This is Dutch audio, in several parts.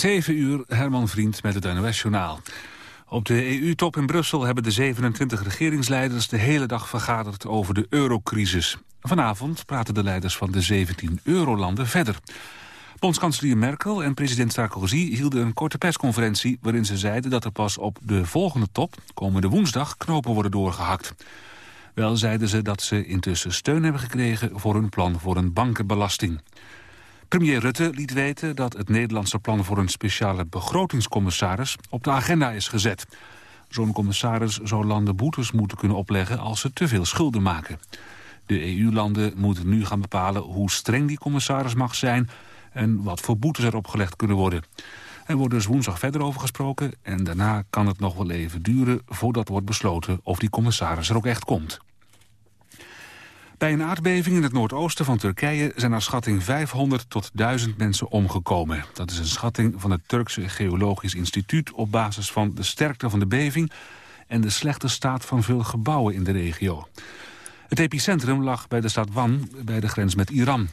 7 uur, Herman Vriend met het NOS-journaal. Op de EU-top in Brussel hebben de 27 regeringsleiders de hele dag vergaderd over de eurocrisis. Vanavond praten de leiders van de 17 eurolanden verder. Bondskanselier Merkel en president Sarkozy hielden een korte persconferentie... waarin ze zeiden dat er pas op de volgende top, komende woensdag, knopen worden doorgehakt. Wel zeiden ze dat ze intussen steun hebben gekregen voor hun plan voor een bankenbelasting. Premier Rutte liet weten dat het Nederlandse plan voor een speciale begrotingscommissaris op de agenda is gezet. Zo'n commissaris zou landen boetes moeten kunnen opleggen als ze te veel schulden maken. De EU-landen moeten nu gaan bepalen hoe streng die commissaris mag zijn en wat voor boetes er opgelegd kunnen worden. Er wordt dus woensdag verder over gesproken en daarna kan het nog wel even duren voordat wordt besloten of die commissaris er ook echt komt. Bij een aardbeving in het noordoosten van Turkije zijn naar schatting 500 tot 1000 mensen omgekomen. Dat is een schatting van het Turkse Geologisch Instituut op basis van de sterkte van de beving en de slechte staat van veel gebouwen in de regio. Het epicentrum lag bij de stad Wan, bij de grens met Iran.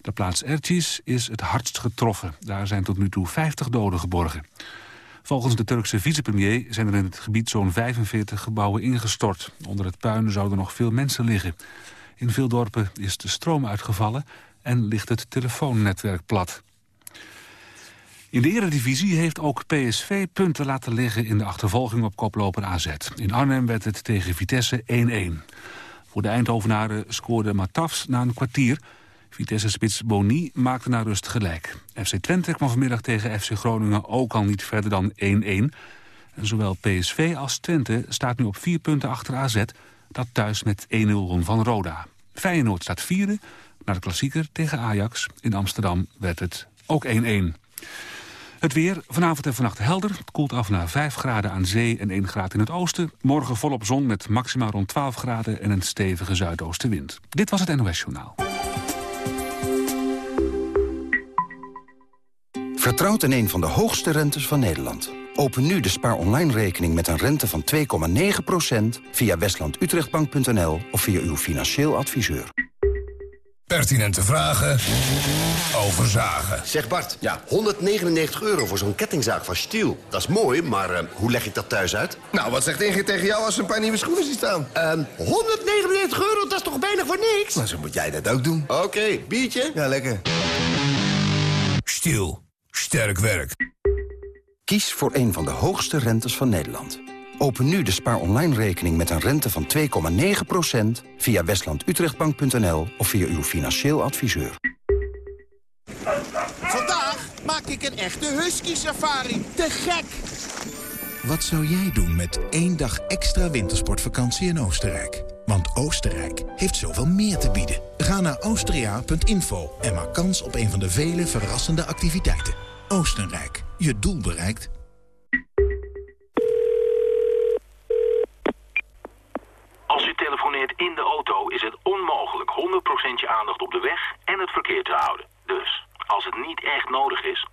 De plaats Ercis is het hardst getroffen. Daar zijn tot nu toe 50 doden geborgen. Volgens de Turkse vicepremier zijn er in het gebied zo'n 45 gebouwen ingestort. Onder het puin zouden nog veel mensen liggen. In veel dorpen is de stroom uitgevallen en ligt het telefoonnetwerk plat. In de eredivisie heeft ook PSV punten laten liggen in de achtervolging op koploper AZ. In Arnhem werd het tegen Vitesse 1-1. Voor de Eindhovenaren scoorde Matafs na een kwartier. Vitesse-spits Boni maakte naar rust gelijk. FC Twente kwam vanmiddag tegen FC Groningen ook al niet verder dan 1-1. En zowel PSV als Twente staat nu op vier punten achter AZ dat thuis met 1-0 won van Roda. Feyenoord staat vierde, naar de klassieker tegen Ajax. In Amsterdam werd het ook 1-1. Het weer, vanavond en vannacht helder. Het koelt af naar 5 graden aan zee en 1 graad in het oosten. Morgen volop zon met maximaal rond 12 graden en een stevige zuidoostenwind. Dit was het NOS Journaal. Vertrouwt in een van de hoogste rentes van Nederland. Open nu de Spaar Online rekening met een rente van 2,9% via westlandutrechtbank.nl of via uw financieel adviseur. Pertinente vragen over zagen. Zeg Bart, ja. 199 euro voor zo'n kettingzaag van Stiel. Dat is mooi, maar uh, hoe leg ik dat thuis uit? Nou, wat zegt Ingrid tegen jou als ze een paar nieuwe schoenen ziet staan? Uh, 199 euro, dat is toch bijna voor niks? Nou, zo moet jij dat ook doen. Oké, okay, biertje? Ja, lekker. Stiel. Sterk werk. Kies voor een van de hoogste rentes van Nederland. Open nu de Spaar Online rekening met een rente van 2,9% via westlandutrechtbank.nl of via uw financieel adviseur. Vandaag maak ik een echte husky-safari. Te gek! Wat zou jij doen met één dag extra wintersportvakantie in Oostenrijk? Want Oostenrijk heeft zoveel meer te bieden. Ga naar austria.info en maak kans op een van de vele verrassende activiteiten. Oostenrijk, je doel bereikt. Als u telefoneert in de auto is het onmogelijk 100% je aandacht op de weg en het verkeer te houden. Dus, als het niet echt nodig is,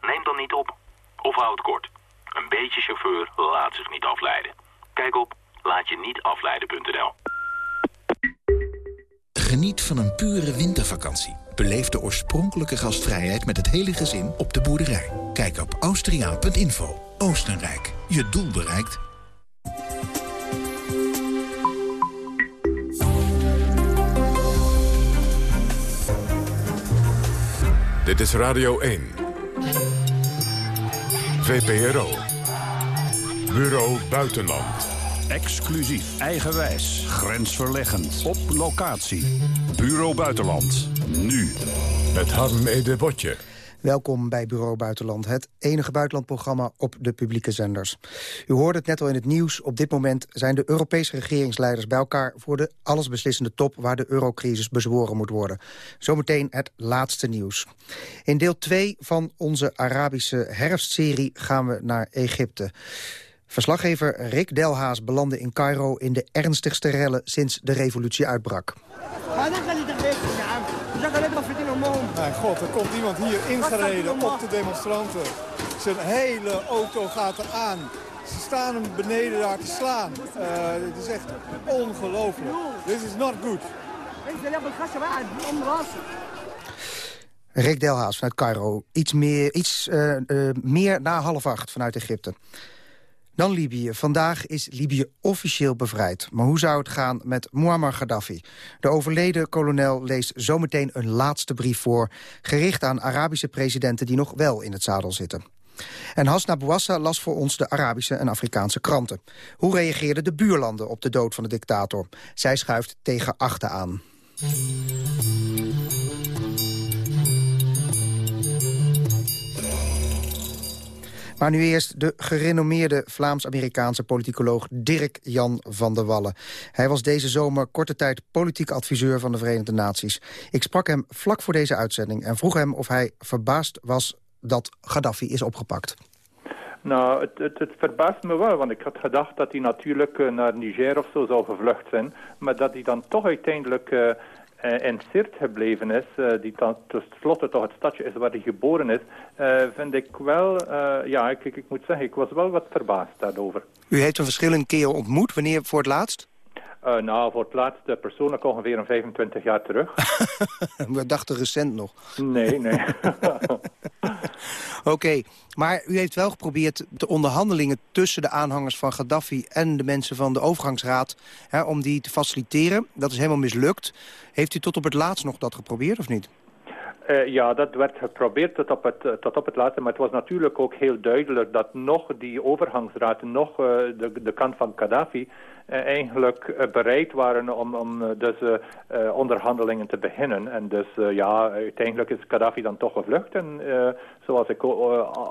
neem dan niet op. Of houd het kort. Een beetje chauffeur laat zich niet afleiden. Kijk op laatje-niet-afleiden.nl. Geniet van een pure wintervakantie. Beleef de oorspronkelijke gastvrijheid met het hele gezin op de boerderij. Kijk op austriaan.info. Oostenrijk, je doel bereikt. Dit is Radio 1. VPRO. Bureau Buitenland. Exclusief, eigenwijs, grensverleggend, op locatie. Bureau Buitenland, nu. Met Harm Ede Botje. Welkom bij Bureau Buitenland, het enige buitenlandprogramma op de publieke zenders. U hoorde het net al in het nieuws. Op dit moment zijn de Europese regeringsleiders bij elkaar... voor de allesbeslissende top waar de eurocrisis bezworen moet worden. Zometeen het laatste nieuws. In deel 2 van onze Arabische herfstserie gaan we naar Egypte. Verslaggever Rick Delhaas belandde in Cairo in de ernstigste rellen sinds de revolutie uitbrak. Mijn god, er komt iemand hier ingereden op de demonstranten. Zijn hele auto gaat eraan. Ze staan hem beneden daar te slaan. Uh, het is echt ongelooflijk. This is not good. Rick Delhaas vanuit Cairo. Iets meer, iets, uh, uh, meer na half acht vanuit Egypte. Dan Libië. Vandaag is Libië officieel bevrijd. Maar hoe zou het gaan met Muammar Gaddafi? De overleden kolonel leest zometeen een laatste brief voor... gericht aan Arabische presidenten die nog wel in het zadel zitten. En Hasna Bouassa las voor ons de Arabische en Afrikaanse kranten. Hoe reageerden de buurlanden op de dood van de dictator? Zij schuift tegen achter aan. Maar nu eerst de gerenommeerde Vlaams-Amerikaanse politicoloog Dirk Jan van der Wallen. Hij was deze zomer korte tijd politiek adviseur van de Verenigde Naties. Ik sprak hem vlak voor deze uitzending en vroeg hem of hij verbaasd was dat Gaddafi is opgepakt. Nou, het, het, het, verbaast me wel, want ik had gedacht dat hij natuurlijk uh, naar Niger of zo zou gevlucht zijn. Maar dat hij dan toch uiteindelijk uh, in Sirt gebleven is, die dan tenslotte toch het stadje is waar hij geboren is, vind ik wel, ja, ik, ik, moet zeggen, ik was wel wat verbaasd daarover. U heeft een verschillende keren ontmoet, wanneer voor het laatst? Uh, nou, voor het laatste persoonlijk ongeveer een 25 jaar terug. We dachten recent nog. Nee, nee. Oké, maar u heeft wel geprobeerd de onderhandelingen tussen de aanhangers van Gaddafi... en de mensen van de overgangsraad, hè, om die te faciliteren. Dat is helemaal mislukt. Heeft u tot op het laatst nog dat geprobeerd of niet? Uh, ja, dat werd geprobeerd tot op, het, tot op het laatste, maar het was natuurlijk ook heel duidelijk dat nog die overgangsraad, nog uh, de, de kant van Gaddafi, eigenlijk bereid waren om, om dus onderhandelingen te beginnen. En dus ja, uiteindelijk is Gaddafi dan toch gevlucht. En zoals ik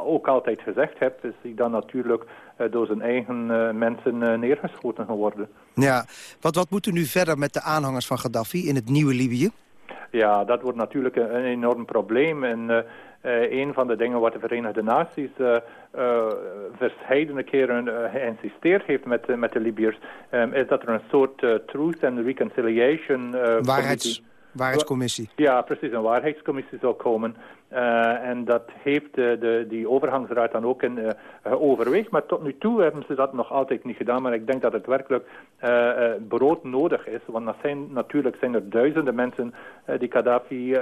ook altijd gezegd heb, is hij dan natuurlijk door zijn eigen mensen neergeschoten geworden. Ja, wat, wat moet er nu verder met de aanhangers van Gaddafi in het nieuwe Libië? Ja, dat wordt natuurlijk een, een enorm probleem. En uh, uh, een van de dingen wat de Verenigde Naties uh, verscheidene keren geïnsisteerd heeft met, met de Libiërs, um, is dat er een soort Truth and Reconciliation Waarheids, waarheidscommissie. Ja, precies, een waarheidscommissie zal komen. Uh, en dat heeft de, de, die overgangsraad dan ook in, uh, overweegd. Maar tot nu toe hebben ze dat nog altijd niet gedaan. Maar ik denk dat het werkelijk uh, brood nodig is. Want dat zijn, natuurlijk zijn er duizenden mensen die Gaddafi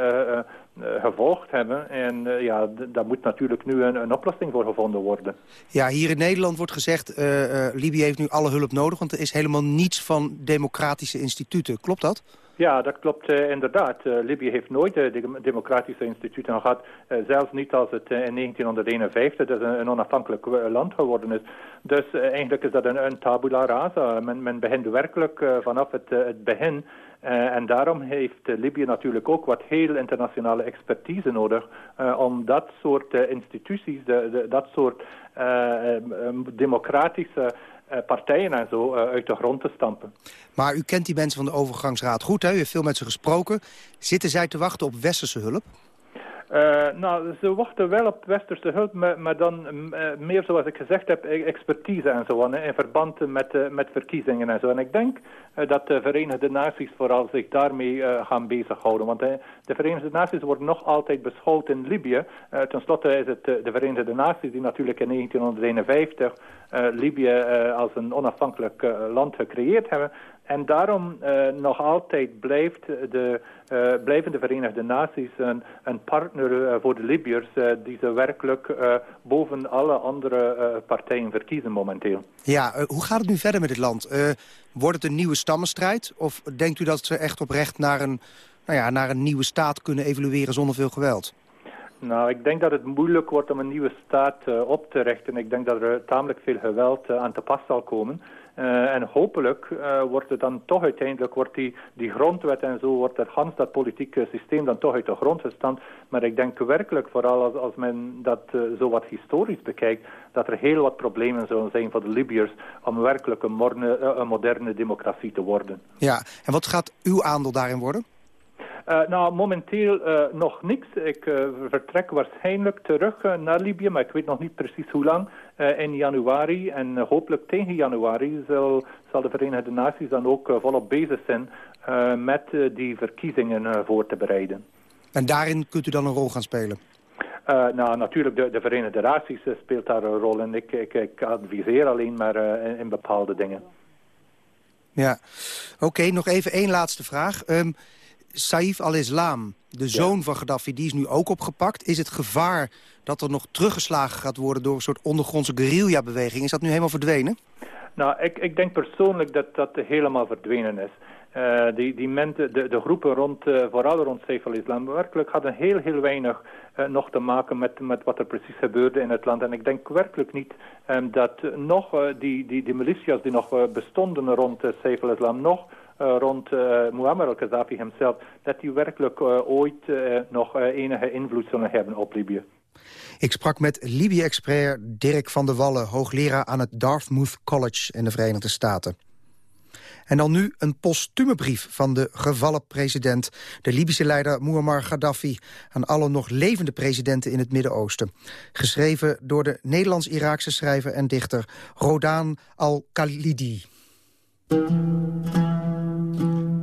gevolgd hebben. En ja, daar moet natuurlijk nu een, een, oplossing voor gevonden worden. Ja, hier in Nederland wordt gezegd... Libië heeft nu alle hulp nodig... want er is helemaal niets van democratische instituten. Klopt dat? Ja, dat klopt uh, inderdaad. Uh, Libië heeft nooit uh, de democratische instituten gehad. zelfs niet als het in 1951 dus een, een onafhankelijk land geworden is. Dus eigenlijk is dat een, een tabula rasa. Men, men begint werkelijk vanaf het, het begin. En daarom heeft Libië natuurlijk ook wat heel internationale expertise nodig... om dat soort instituties, de, dat soort democratische eh, partijen en zo uit de grond te stampen. Maar u kent die mensen van de overgangsraad goed, hè? U heeft veel met ze gesproken. Zitten zij te wachten op westerse hulp? Uh, nou, ze wachten wel op westerse hulp, maar, maar dan uh, meer zoals ik gezegd heb, e-, expertise en zo, in verband met, uh, met verkiezingen en zo. En ik denk dat de Verenigde Naties vooral zich daarmee gaan bezighouden. Want de Verenigde Naties worden nog altijd beschouwd in Libië. ten slotte is het de Verenigde Naties die natuurlijk in 1951 Libië als een onafhankelijk land gecreëerd hebben. En daarom uh, nog altijd blijft de, uh, blijven de Verenigde Naties een, een partner uh, voor de Libiërs die ze werkelijk boven alle andere partijen verkiezen momenteel. Ja, hoe gaat het nu verder met dit land? wordt het een nieuwe stammenstrijd? Of denkt u dat ze echt oprecht naar een, nou ja, naar een nieuwe staat kunnen evolueren zonder veel geweld? Nou, ik denk dat het moeilijk wordt om een nieuwe staat op te richten. Ik denk dat er tamelijk veel geweld aan te pas zal komen. Uh, en hopelijk uh, wordt het dan toch uiteindelijk, wordt die, die grondwet en zo, wordt het gans dat politieke systeem dan toch uit de grond gestampt. Maar ik denk werkelijk, vooral als, als men dat uh, zo wat historisch bekijkt, dat er heel wat problemen zullen zijn voor de Libiërs om werkelijk een, morne, een moderne democratie te worden. Ja, en wat gaat uw aandeel daarin worden? Uh, nou, momenteel uh, nog niks. Ik uh, vertrek waarschijnlijk terug naar Libië, maar ik weet nog niet precies hoe lang. In januari en hopelijk tegen januari zal, zal de Verenigde Naties dan ook volop bezig zijn met die verkiezingen voor te bereiden. En daarin kunt u dan een rol gaan spelen? nou, natuurlijk, de, de Verenigde Naties speelt daar een rol in. Ik, ik, ik adviseer alleen maar in, in, bepaalde dingen. Ja, oké, nog even één laatste vraag. Um, Saif al-Islam, de zoon van Gaddafi, die is nu ook opgepakt. Is het gevaar dat er nog teruggeslagen gaat worden... door een soort ondergrondse guerrilla-beweging, is dat nu helemaal verdwenen? Nou, ik, ik denk persoonlijk dat dat helemaal verdwenen is. Uh, die, die de, de groepen rond, uh, vooral rond Saif al-Islam, werkelijk hadden heel, heel weinig uh, nog te maken met, met wat er precies gebeurde in het land. En ik denk werkelijk niet um, dat nog die, die, die militia's die nog bestonden rond Saif al-Islam, nog rond Muammar al-Gaddafi hemzelf, dat die werkelijk ooit nog enige invloed zullen hebben op Libië. Ik sprak met Libië-expert Dirk van der Wallen... hoogleraar aan het Dartmouth College in de Verenigde Staten. En dan nu een postume brief van de gevallen president... de Libische leider Muammar Gaddafi... aan alle nog levende presidenten in het Midden-Oosten. Geschreven door de Nederlands-Iraakse schrijver en dichter Rodan al-Khalidi.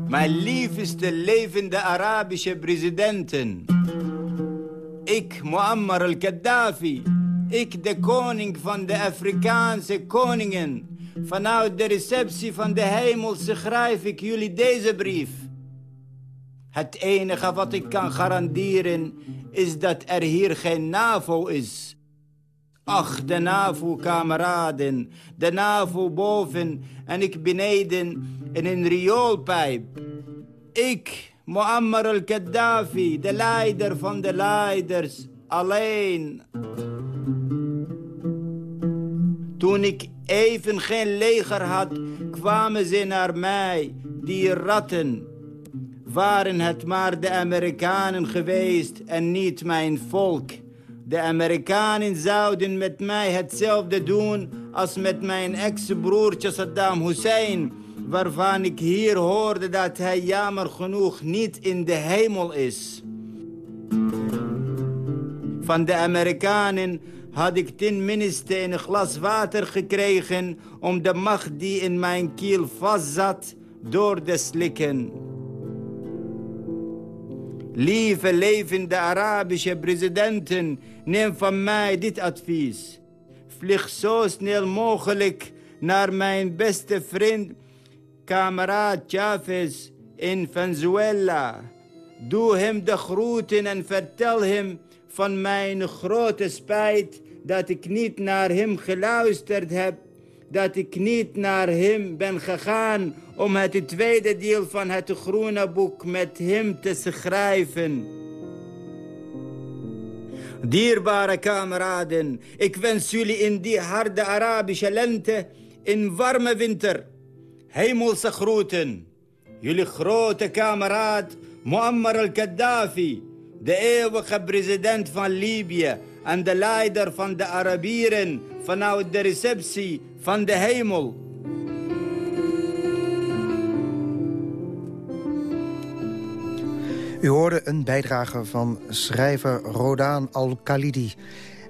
Mijn liefste levende Arabische presidenten... Ik, Muammar al-Gaddafi. Ik, de koning van de Afrikaanse koningen. Vanuit de receptie van de hemelse schrijf ik jullie deze brief. Het enige wat ik kan garanderen is dat er hier geen NAVO is. Ach, de NAVO-kameraden, de NAVO boven en ik beneden in een rioolpijp. Ik, Muammar al-Gaddafi, de leider van de leiders, alleen. Toen ik even geen leger had, kwamen ze naar mij, die ratten. Waren het maar de Amerikanen geweest en niet mijn volk. De Amerikanen zouden met mij hetzelfde doen als met mijn ex-broertje Saddam Hussein waarvan ik hier hoorde dat hij jammer genoeg niet in de hemel is. Van de Amerikanen had ik tenminste een glas water gekregen... om de macht die in mijn kiel vastzat door te slikken. Lieve levende Arabische presidenten, neem van mij dit advies. Vlieg zo snel mogelijk naar mijn beste vriend kameraad Chavez in Venezuela. Doe hem de groeten en vertel hem van mijn grote spijt dat ik niet naar hem geluisterd heb. Dat ik niet naar hem ben gegaan om het tweede deel van het groene boek met hem te schrijven. Dierbare kameraden, ik wens jullie in die harde Arabische lente een warme winter hemelse groeten. Jullie grote kameraad Muammar al-Gaddafi, de eeuwige president van Libië en de leider van de Arabieren vanuit de receptie van de hemel. U hoorde een bijdrage van schrijver Rodan Al-Khalidi.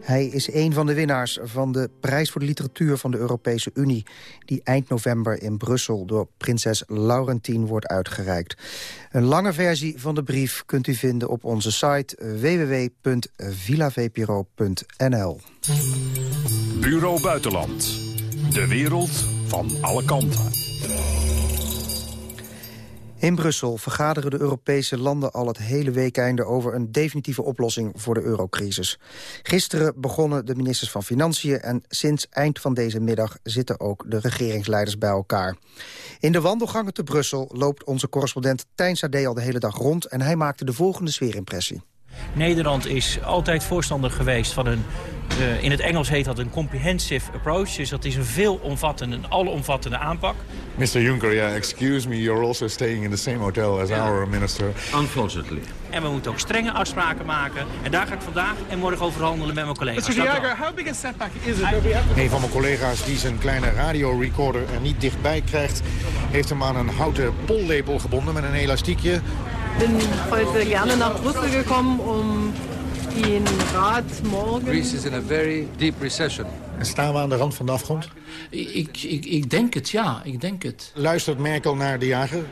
Hij is een van de winnaars van de Prijs voor de Literatuur van de Europese Unie... die eind november in Brussel door prinses Laurentien wordt uitgereikt. Een lange versie van de brief kunt u vinden op onze site www.villavpro.nl. Bureau Buitenland. De wereld van alle kanten. In Brussel vergaderen de Europese landen al het hele weekeinde over een definitieve oplossing voor de eurocrisis. Gisteren begonnen de ministers van Financiën en sinds eind van deze middag zitten ook de regeringsleiders bij elkaar. In de wandelgangen te Brussel loopt onze correspondent Tijn Sade al de hele dag rond en hij maakte de volgende sfeerimpressie. Nederland is altijd voorstander geweest van een uh, in het Engels heet dat een comprehensive approach. Dus dat is een veelomvattende, een alomvattende aanpak. Mr. Juncker, yeah, excuse me, you're also staying in the same hotel as yeah. our minister. Unfortunately. En we moeten ook strenge afspraken maken. En daar ga ik vandaag en morgen over handelen met mijn collega's. Mr. Jager, how big a setback is it? Een van mijn collega's die zijn kleine radiorecorder er niet dichtbij krijgt... heeft hem aan een houten pollepel gebonden met een elastiekje. Ik ben heute gerne naar Brussel gekomen om in Raad morgen... Greece is in a very deep recession. En staan we aan de rand van de afgrond? Ik, ik, ik denk het, ja. Ik denk het. Luistert Merkel naar de jager?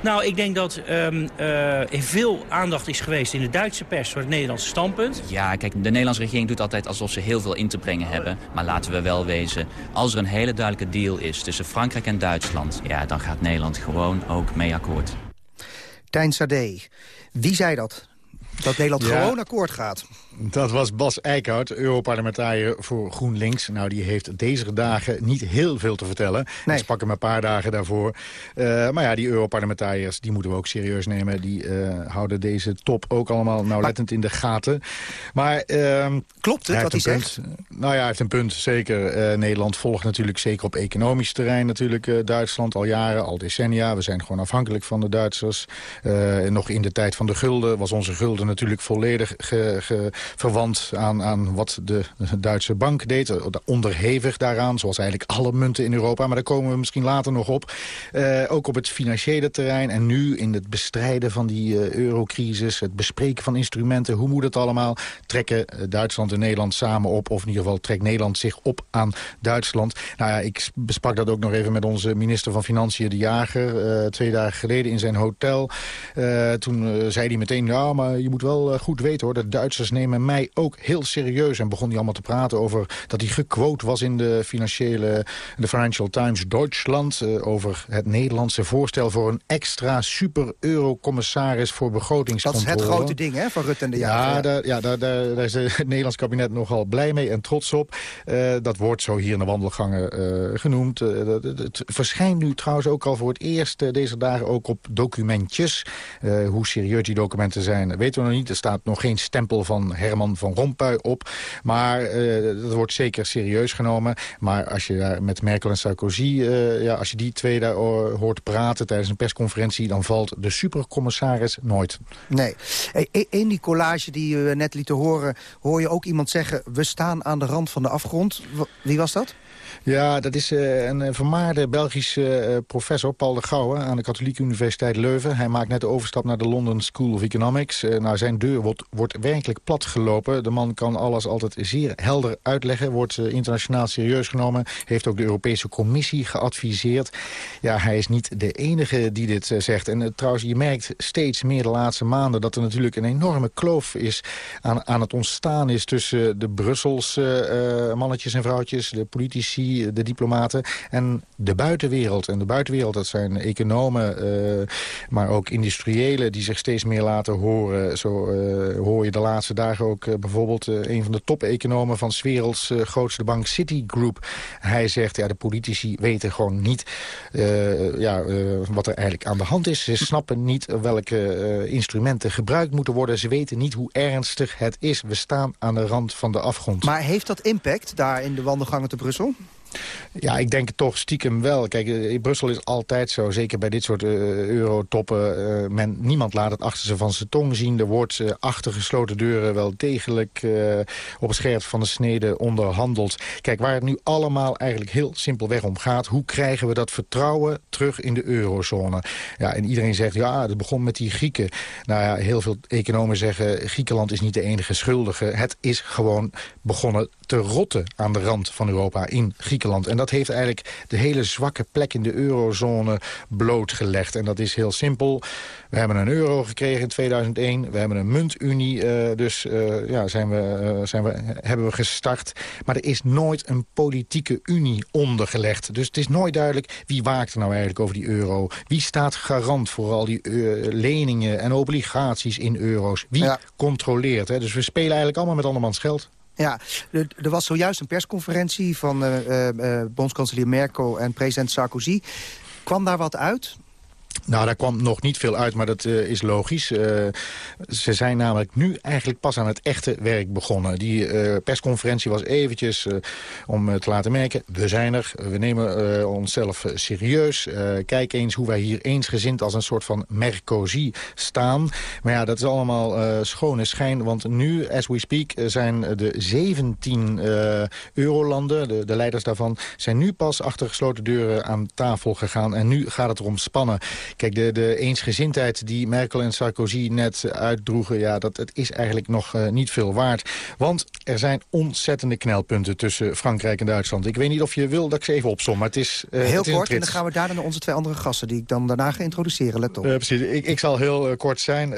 Nou, ik denk dat um, uh, er veel aandacht is geweest in de Duitse pers voor het Nederlandse standpunt. Ja, kijk, de Nederlandse regering doet altijd alsof ze heel veel in te brengen hebben. Maar laten we wel wezen, als er een hele duidelijke deal is tussen Frankrijk en Duitsland... ja, dan gaat Nederland gewoon ook mee akkoord. Tijn Sade, wie zei dat? Dat Nederland Ja. gewoon akkoord gaat. Dat was Bas Eickhout, Europarlementariër voor GroenLinks. Nou, die heeft deze dagen niet heel veel te vertellen. Hij sprak hem een paar dagen daarvoor. Eh, maar ja, die Europarlementariërs, die moeten we ook serieus nemen. Die eh, houden deze top ook allemaal nauwlettend in de gaten. Maar... ehm, Klopt het hij wat hij zegt? punt. Nou ja, hij heeft een punt, zeker. Eh, Nederland volgt natuurlijk zeker op economisch terrein natuurlijk Duitsland al jaren, al decennia. We zijn gewoon afhankelijk van de Duitsers. Nog in de tijd van de gulden was onze gulden natuurlijk volledig ge- ge- verwant aan, aan wat de, Duitse bank deed. Eh, Onderhevig daaraan, zoals eigenlijk alle munten in Europa. Maar daar komen we misschien later nog op. Eh, ook op het financiële terrein en nu in het bestrijden van die eh, eurocrisis, het bespreken van instrumenten, hoe moet het allemaal, trekken Duitsland en Nederland samen op, of in ieder geval trekt Nederland zich op aan Duitsland. Nou ja, ik besprak dat ook nog even met onze minister van Financiën, de Jager, twee dagen geleden in zijn hotel. Toen zei hij meteen, ja, maar je moet wel goed weten hoor, de Duitsers nemen mij ook heel serieus. En begon hij allemaal te praten over dat hij gequote was in de financiële, de Financial Times Duitsland, eh, over het Nederlandse voorstel voor een extra super-eurocommissaris voor Dat begrotingscontrole. is het grote ding hè, van Rutte en de Ja, Jager. daar, ja daar, daar, daar is het Nederlands kabinet nogal blij mee en trots op. Eh, dat wordt zo hier in de wandelgangen eh, genoemd. Dat- dat- het verschijnt nu trouwens ook al voor het eerst deze dagen ook op documentjes. Hoe serieus die documenten zijn, weten we nog niet. Er staat nog geen stempel van Herman van Rompuy op. Maar eh, dat wordt zeker serieus genomen. Maar als je daar met Merkel en Sarkozy, eh, ja, als je die twee daar eh, hoort praten tijdens een persconferentie, dan valt de supercommissaris nooit. Nee. In die collage die u net liet horen... hoor je ook iemand zeggen... we staan aan de rand van de afgrond. Wie was dat? Ja, dat is eh, een eh, vermaarde Belgische eh, professor, Paul de Gouwe... aan de Katholieke Universiteit Leuven. Hij maakt net de overstap naar de London School of Economics. Nou, zijn deur wordt, wordt werkelijk plat gelopen. De man kan alles altijd zeer helder uitleggen. Wordt internationaal serieus genomen. Heeft ook de Europese Commissie geadviseerd. Ja, hij is niet de enige die dit zegt. En trouwens, je merkt steeds meer de laatste maanden... dat er natuurlijk een enorme kloof is aan, aan het ontstaan is... tussen de Brusselse mannetjes en vrouwtjes, de politici, de diplomaten... en de buitenwereld. En de buitenwereld, dat zijn economen, eh, maar ook industriëlen... die zich steeds meer laten horen. Zo eh, hoor je de laatste dagen ook eh, bijvoorbeeld... eh, een van de top-economen van 's werelds eh, grootste bank Citigroup. Hij zegt, ja, de politici weten gewoon niet eh, ja, eh, wat er eigenlijk aan de hand is. Ze snappen niet welke eh, instrumenten gebruikt moeten worden. Ze weten niet hoe ernstig het is. We staan aan de rand van de afgrond. Maar heeft dat impact daar in de wandelgangen te Brussel? Ja, ik denk toch stiekem wel. Kijk, eh, in Brussel is altijd zo, zeker bij dit soort eh, eurotoppen... eh, men, niemand laat het achterste van zijn tong zien. Er wordt achter gesloten deuren wel degelijk op het scherp van de snede onderhandeld. Kijk, waar het nu allemaal eigenlijk heel simpelweg om gaat... hoe krijgen we dat vertrouwen terug in de eurozone? Ja, en iedereen zegt, ja, het begon met die Grieken. Nou ja, heel veel economen zeggen... Griekenland is niet de enige schuldige. Het is gewoon begonnen te rotten aan de rand van Europa in Griekenland. En dat heeft eigenlijk de hele zwakke plek in de eurozone blootgelegd. En dat is heel simpel. We hebben een euro gekregen in 2001. We hebben een muntunie. eh, dus eh, ja, zijn we, eh, zijn we, hebben we gestart. Maar er is nooit een politieke unie ondergelegd. Dus het is nooit duidelijk wie waakt er nou eigenlijk over die euro. Wie staat garant voor al die leningen en obligaties in euro's? Wie controleert? Hè? Dus we spelen eigenlijk allemaal met andermans geld. Ja, er, was zojuist een persconferentie van eh, eh, eh, bondskanselier Merkel en president Sarkozy. Kwam daar wat uit? Nou, daar kwam nog niet veel uit, maar dat eh, is logisch. Eh, ze zijn namelijk nu eigenlijk pas aan het echte werk begonnen. Die eh, persconferentie was eventjes om te laten merken... we zijn er, we nemen onszelf serieus. Kijk eens hoe wij hier eensgezind als een soort van Mercosi staan. Maar ja, dat is allemaal schone schijn, want nu, as we speak... zijn de 17 eh, eurolanden, de, de leiders daarvan... zijn nu pas achter gesloten deuren aan tafel gegaan. En nu gaat het erom spannen. Kijk, de, de eensgezindheid die Merkel en Sarkozy net uitdroegen... ja, dat het is eigenlijk nog eh, niet veel waard. Want er zijn ontzettende knelpunten tussen Frankrijk en Duitsland. Ik weet niet of je wil dat ik ze even opsom, maar het is... eh, Heel het is een kort, en dan gaan we daarna naar onze twee andere gasten... die ik dan daarna ga introduceren, let op. Eh, precies, ik, ik zal heel kort zijn.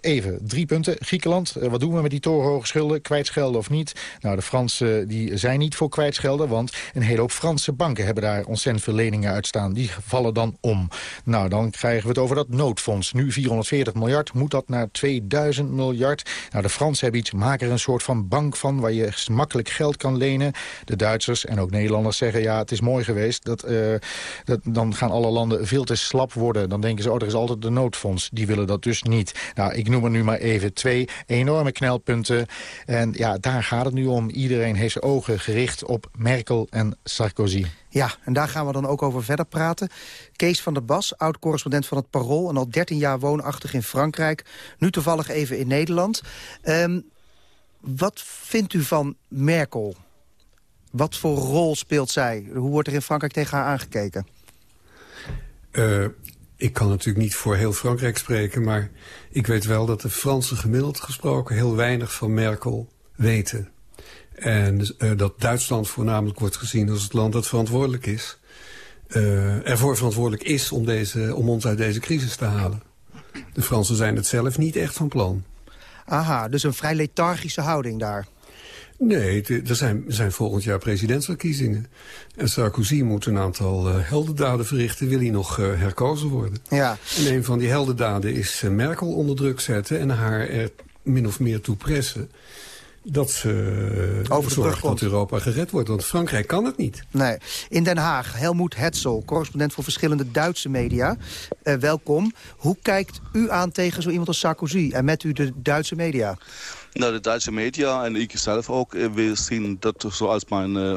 Even, drie punten. Griekenland, wat doen we met die torenhoge schulden? Kwijtschelden of niet? Nou, de Fransen die zijn niet voor kwijtschelden... want een hele hoop Franse banken hebben daar ontzettend veel leningen uitstaan. Die vallen dan om. Nou, dan krijgen we het over dat noodfonds. Nu 440 miljard, moet dat naar 2000 miljard. Nou, de Fransen hebben iets, maak er een soort van bank van... waar je makkelijk geld kan lenen. De Duitsers en ook Nederlanders zeggen, ja, het is mooi geweest. Dat, uh, dat, dan gaan alle landen veel te slap worden. Dan denken ze, oh, er is altijd de noodfonds. Die willen dat dus niet. Nou, ik noem er nu maar even twee enorme knelpunten. En ja, daar gaat het nu om. Iedereen heeft zijn ogen gericht op Merkel en Sarkozy. Ja, en daar gaan we dan ook over verder praten. Kees van der Bas, oud-correspondent van het Parool... en al 13 jaar woonachtig in Frankrijk. Nu toevallig even in Nederland. Um, wat vindt u van Merkel? Wat voor rol speelt zij? Hoe wordt er in Frankrijk tegen haar aangekeken? Uh, ik kan natuurlijk niet voor heel Frankrijk spreken... maar ik weet wel dat de Fransen gemiddeld gesproken... heel weinig van Merkel weten. En uh, dat Duitsland voornamelijk wordt gezien als het land dat verantwoordelijk is. Uh, ervoor verantwoordelijk is om, deze, om ons uit deze crisis te halen. De Fransen zijn het zelf niet echt van plan. Aha, dus een vrij lethargische houding daar. Nee, er zijn, zijn volgend jaar presidentsverkiezingen. En Sarkozy moet een aantal uh, heldendaden verrichten... wil hij nog uh, herkozen worden. Ja. En een van die heldendaden is uh, Merkel onder druk zetten... en haar er min of meer toe pressen dat ze Over zorgt dat Europa gered wordt. Want Frankrijk kan het niet. Nee. In Den Haag, Helmoet Hetzel, correspondent voor verschillende Duitse media. Uh, welkom. Hoe kijkt u aan tegen zo iemand als Sarkozy en met u de Duitse media? Nou, de Duitse media en ik zelf ook, eh, we zien dat zoals mijn uh,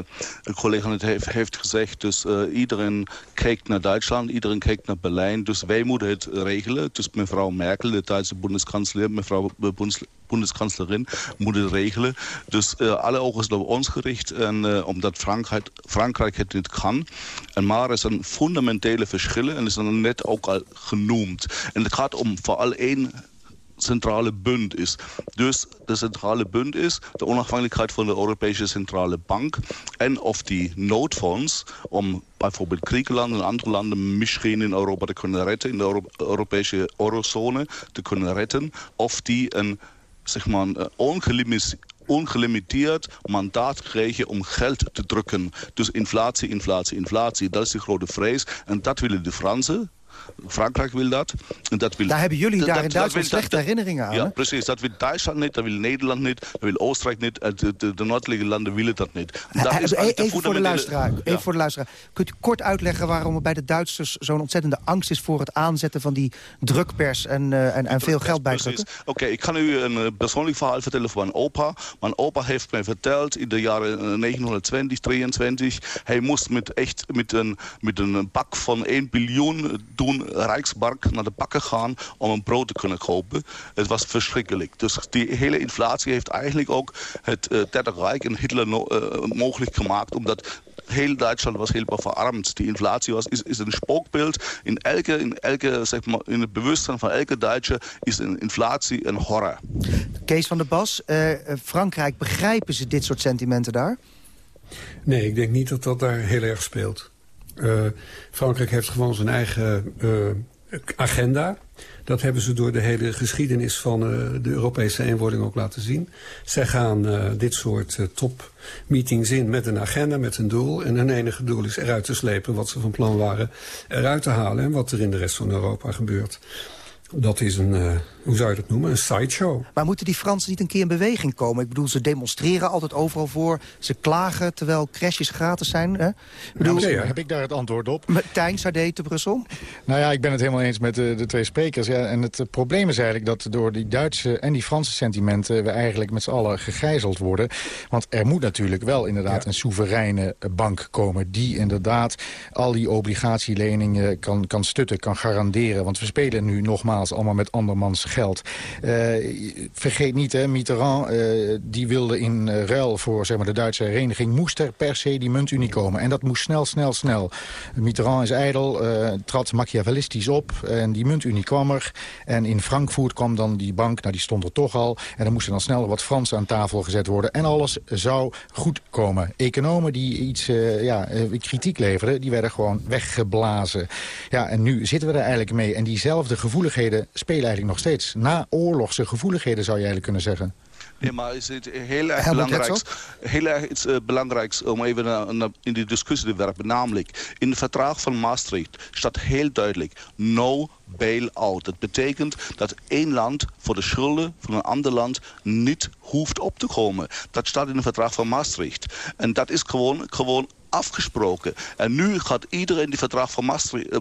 collega het heeft, gezegd, dus uh, iedereen kijkt naar Duitsland, iedereen kijkt naar Berlijn, dus wij moeten het regelen. Dus mevrouw Merkel, de Duitse bondskanselier, mevrouw Bundes bondskanslerin, moet het regelen. Dus alle ogen zijn op ons gericht, en, omdat Frankrijk, Frankrijk het niet kan. En maar er zijn fundamentele verschillen en is dan net ook al genoemd. En het gaat om vooral één centrale bund is. Dus de centrale bund is de onafhankelijkheid van de Europese Centrale Bank en of die noodfonds om bijvoorbeeld Griekenland en andere landen misschien in Europa te kunnen redden, in de Euro Europese eurozone te kunnen redden, of die een zeg maar, ongelimiteerd mandaat krijgen om geld te drukken. Dus inflatie, inflatie, inflatie, dat is de grote vrees. En dat willen de Fransen, Frankrijk wil dat. En dat wil, daar hebben jullie daar in Duitsland slechte herinneringen aan. Ja, precies. Dat wil Duitsland niet, dat wil Nederland niet, dat wil Oostenrijk niet. De, de, de noordelijke landen willen dat niet. Dat is even, voor de luisteraar, even voor de luisteraar. Kunt u kort uitleggen waarom er bij de Duitsers zo'n ontzettende angst is... voor het aanzetten van die drukpers en, uh, en, en veel geld bijdrukken? Oké, okay, ik ga u een persoonlijk verhaal vertellen van mijn opa. Mijn opa heeft mij verteld in de jaren 1920, 23... hij moest met, echt met, een, met een pak van 1 biljoen doen Rijksbank naar de bakken gaan om een brood te kunnen kopen. Het was verschrikkelijk. Dus die hele inflatie heeft eigenlijk ook het uh, Derde Rijk en Hitler no uh, mogelijk gemaakt. Omdat heel Duitsland was helemaal verarmd. Die inflatie was, is, is een spookbeeld. In, elke, in, elke, zeg maar, in het bewustzijn van elke Duitser is een inflatie een horror. Kees van der Bas, uh, Frankrijk, begrijpen ze dit soort sentimenten daar? Nee, ik denk niet dat dat daar heel erg speelt. Uh, Frankrijk heeft gewoon zijn eigen uh, agenda. Dat hebben ze door de hele geschiedenis van uh, de Europese eenwording ook laten zien. Zij gaan dit soort topmeetings in met een agenda, met een doel. En hun enige doel is eruit te slepen wat ze van plan waren eruit te halen. En wat er in de rest van Europa gebeurt. Dat is een, uh, hoe zou je dat noemen, een sideshow. Maar moeten die Fransen niet een keer in beweging komen? Ik bedoel, ze demonstreren altijd overal voor. Ze klagen terwijl crashes gratis zijn. Hè? Ik bedoel, heb ik daar het antwoord op? Tijn Sade te Brussel? Nou ja, ik ben het helemaal eens met de, de twee sprekers. Ja, en het probleem is eigenlijk dat door die Duitse en die Franse sentimenten... we eigenlijk met z'n allen gegijzeld worden. Want er moet natuurlijk wel inderdaad ja. een soevereine bank komen... die inderdaad al die obligatieleningen kan, kan stutten, kan garanderen. Want we spelen nu nogmaals allemaal met andermans geld. Uh, vergeet niet, hè, Mitterrand uh, die wilde in uh, ruil voor zeg maar, de Duitse hereniging... moest er per se die muntunie komen. En dat moest snel, snel, snel. Mitterrand is ijdel, trad machiavellistisch op en die muntunie kwam er. En in Frankfurt kwam dan die bank, nou die stond er toch al... en dan moesten dan snel wat Fransen aan tafel gezet worden. En alles zou goed komen. Economen die iets ja, kritiek leverden, die werden gewoon weggeblazen. Ja, en nu zitten we er eigenlijk mee. En diezelfde gevoeligheden spelen eigenlijk nog steeds. Na oorlogse gevoeligheden zou je eigenlijk kunnen zeggen. Ja, maar is het heel erg belangrijk, heel erg iets uh, belangrijks om even naar in die discussie te werpen. Namelijk, in het verdrag van Maastricht staat heel duidelijk... no bail-out. Dat betekent dat één land voor de schulden van een ander land niet hoeft op te komen. Dat staat in het verdrag van Maastricht. En dat is gewoon, gewoon afgesproken. En nu gaat iedereen die verdrag van Maastricht, eh,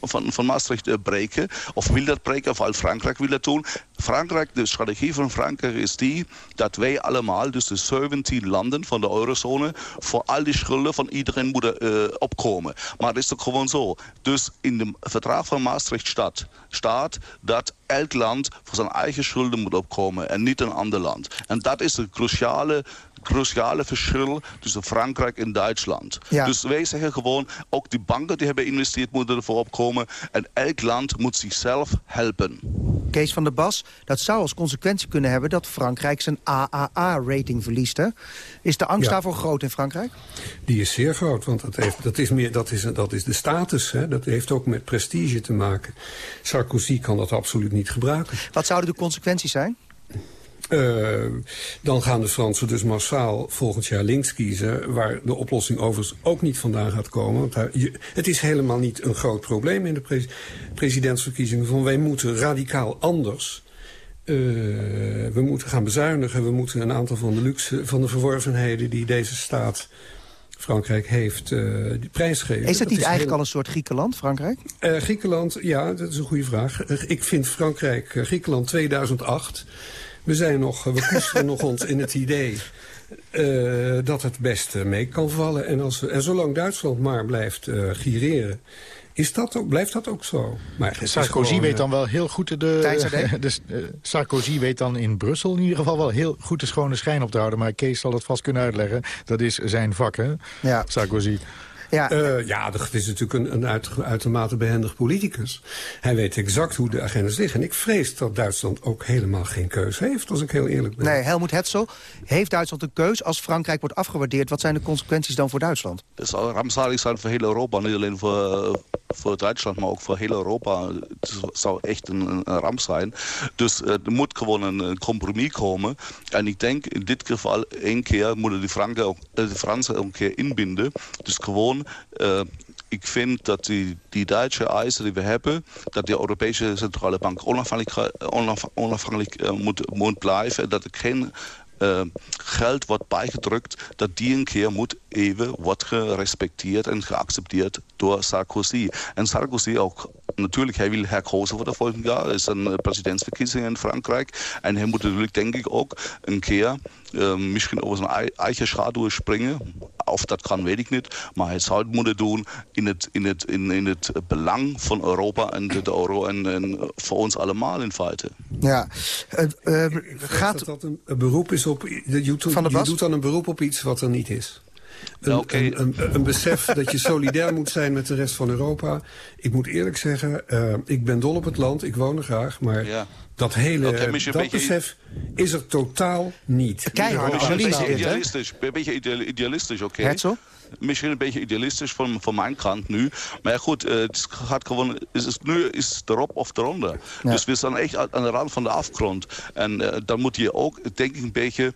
van, van Maastricht eh, breken. Of wil dat breken, vooral Frankrijk wil dat doen. Frankrijk, de strategie van Frankrijk is die dat wij allemaal, dus de 17 landen van de eurozone, voor al die schulden van iedereen moeten uh, opkomen. Maar het is toch gewoon zo. Dus in het verdrag van Maastricht staat, staat dat elk land voor zijn eigen schulden moet opkomen en niet een ander land. En dat is de cruciale cruciale verschil tussen Frankrijk en Duitsland. Dus wij zeggen gewoon, ook die banken die hebben geïnvesteerd moeten ervoor opkomen. En elk land moet zichzelf helpen. Kees van der Bas, dat zou als consequentie kunnen hebben... dat Frankrijk zijn AAA-rating verliest. Hè? Is de angst daarvoor groot in Frankrijk? Die is zeer groot, want dat, heeft, dat, is, meer, dat, is, dat is de status. Hè? Dat heeft ook met prestige te maken. Sarkozy kan dat absoluut niet gebruiken. Wat zouden de consequenties zijn? Uh, dan gaan de Fransen dus massaal volgend jaar links kiezen... waar de oplossing overigens ook niet vandaan gaat komen. Want daar, je, het is helemaal niet een groot probleem in de pre presidentsverkiezingen... van wij moeten radicaal anders... Uh, we moeten gaan bezuinigen. We moeten een aantal van de luxe, van de verworvenheden die deze staat... Frankrijk heeft uh, die prijsgeven. Is dat niet eigenlijk al een soort Griekenland, Frankrijk? Uh, Griekenland, ja, dat is een goede vraag. ik vind Frankrijk, Griekenland 2008 we zijn nog, we koesteren nog ons in het idee uh, dat het best mee kan vallen. En, als, en zolang Duitsland maar blijft uh, gireren... Is dat ook, blijft dat ook zo? Maar Sarkozy weet dan wel heel goed de, de, de, uh, Sarkozy weet dan in Brussel in ieder geval wel heel goed de schone schijn op te houden. Maar Kees zal het vast kunnen uitleggen. Dat is zijn vak, hè? Ja. Sarkozy. Ja, uh, ja het is natuurlijk een, een uit, uitermate behendig politicus. Hij weet exact hoe de agendas liggen. En ik vrees dat Duitsland ook helemaal geen keus heeft, als ik heel eerlijk ben. Nee, Helmoet Hetzel, heeft Duitsland een keus als Frankrijk wordt afgewaardeerd? Wat zijn de consequenties dan voor Duitsland? Het zal rampzalig zijn voor heel Europa, niet alleen voor, voor Duitsland, maar ook voor heel Europa. Zou echt een, ramp zijn. Dus uh, er moet gewoon een, compromis komen. En ik denk in dit geval één keer moeten ook, de Fransen een keer inbinden. Dus gewoon uh, ik vind dat die, die Duitse eisen die we hebben... dat de Europese Centrale Bank onafhankelijk, moet, moet blijven... dat er geen uh, geld wordt bijgedrukt... dat die een keer moet even wordt gerespecteerd en geaccepteerd door Sarkozy. En Sarkozy ook natuurlijk, hij wil herkozen worden volgend jaar. Er is een presidentsverkiezing in Frankrijk. En hij moet natuurlijk, denk ik, ook een keer uh, misschien over zijn eigen schaduw springen. Of dat kan, weet ik niet. Maar hij zou het moeten doen in het, in het, in, in het belang van Europa en de euro. En, en voor ons allemaal in feite. Ja, uh, uh, gaat... Dat dat een, een, beroep is op... Je, doet, je doet dan een beroep op iets wat er niet is. Een, okay. een, een, een, besef dat je solidair moet zijn met de rest van Europa. Ik moet eerlijk zeggen, uh, ik ben dol op het land, ik woon er graag. Maar ja. dat hele dat beetje... besef is er totaal niet. Keihard idealistisch. Een beetje idealistisch, oké. Okay. zo? Misschien een beetje idealistisch van, van mijn kant nu. Maar ja, goed, uh, het gaat gewoon, is het nu is het erop of eronder. Ja. Dus we staan echt aan de rand van de afgrond. En uh, dan moet je ook, denk ik, een beetje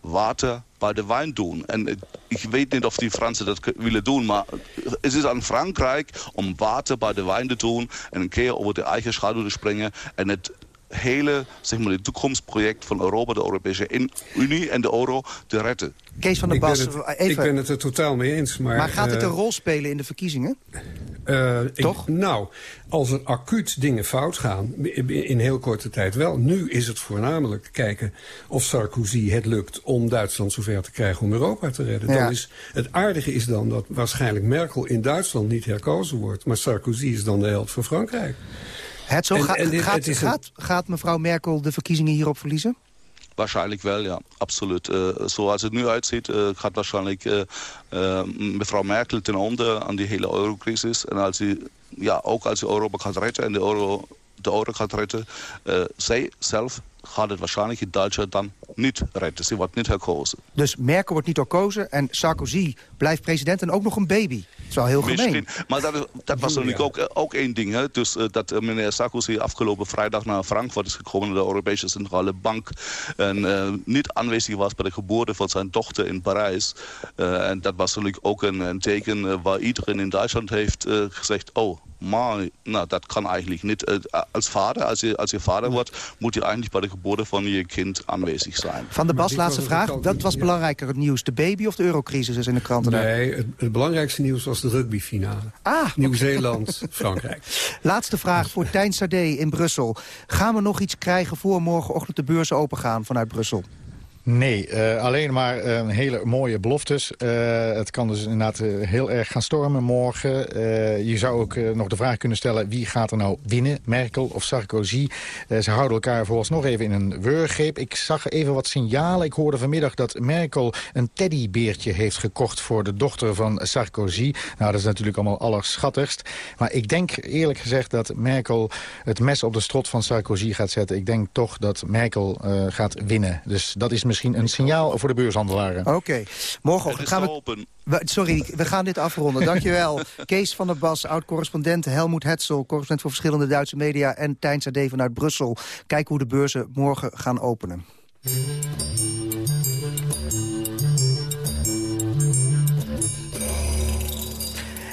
water bij de wijn doen. En ik weet niet of die Fransen dat willen doen, maar het is aan Frankrijk om water bij de wijn te doen en een keer over de eigen schaduw springen en het hele zeg maar, het toekomstproject van Europa, de Europese Unie en de euro te redden. Kees van der Bas, ik ben het, even... ik ben het er totaal mee eens. Maar, maar gaat het een uh, rol spelen in de verkiezingen? Uh, Toch? Ik, nou, als er acuut dingen fout gaan, in heel korte tijd wel. Nu is het voornamelijk kijken of Sarkozy het lukt om Duitsland zover te krijgen om Europa te redden. Ja. Dan is, het aardige is dan dat waarschijnlijk Merkel in Duitsland niet herkozen wordt. Maar Sarkozy is dan de held van Frankrijk. Het zo en, ga, en dit, gaat, het gaat, gaat mevrouw Merkel de verkiezingen hierop verliezen? Waarschijnlijk wel, ja, absoluut. Uh, zoals het nu uitziet, uh, gaat waarschijnlijk uh, mevrouw Merkel ten onder aan die hele eurocrisis. En als hij, ja, ook als hij Europa gaat redden en de euro, de euro gaat redden, zij zelf gaat het waarschijnlijk in Duitsland dan niet redden. Ze wordt niet herkozen. Dus Merkel wordt niet herkozen en Sarkozy blijft president en ook nog een baby. Is wel heel gemeen. Misschien, maar dat, is- dat was natuurlijk ook, eh, ook één ding. Hè? Dus eh, dat eh, meneer Sarkozy afgelopen vrijdag naar Frankfurt is gekomen... naar de Europese Centrale Bank. En niet aanwezig was bij de geboorte van zijn dochter in Parijs. En dat was natuurlijk ook een, een teken waar iedereen in Duitsland heeft gezegd... oh, maar nou, dat kan eigenlijk niet. Eh, als vader, als je, als je vader wordt... moet je eigenlijk bij de geboorte van je kind aanwezig zijn. Van de Bas, laatste vraag. niet, was belangrijker het nieuws? De baby of de eurocrisis is in de kranten? Nee, het, het belangrijkste nieuws was de rugbyfinale. Ah, Nieuw-Zeeland, Frankrijk. Laatste vraag voor Tijn Sade in Brussel. Gaan we nog iets krijgen voor morgenochtend de beurzen opengaan vanuit Brussel? Nee, eh, alleen maar eh, hele mooie beloftes. Eh, het kan dus inderdaad heel erg gaan stormen morgen. Je zou ook nog de vraag kunnen stellen... wie gaat er nou winnen, Merkel of Sarkozy? Ze houden elkaar vooralsnog even in een wurggreep. Ik zag even wat signalen. Ik hoorde vanmiddag dat Merkel een teddybeertje heeft gekocht... voor de dochter van Sarkozy. Nou, dat is natuurlijk allemaal allerschattigst. Maar ik denk eerlijk gezegd dat Merkel het mes op de strot van Sarkozy gaat zetten. Ik denk toch dat Merkel gaat winnen. Dus dat is misschien een signaal voor de beurshandelaren. Oké, morgenochtend gaan we... we- Sorry, we gaan dit afronden. Dankjewel. Kees van der Bas, oud-correspondent. Helmoet Hetzel, correspondent voor verschillende Duitse media. En Tijn Sade vanuit Brussel. Kijken hoe de beurzen morgen gaan openen.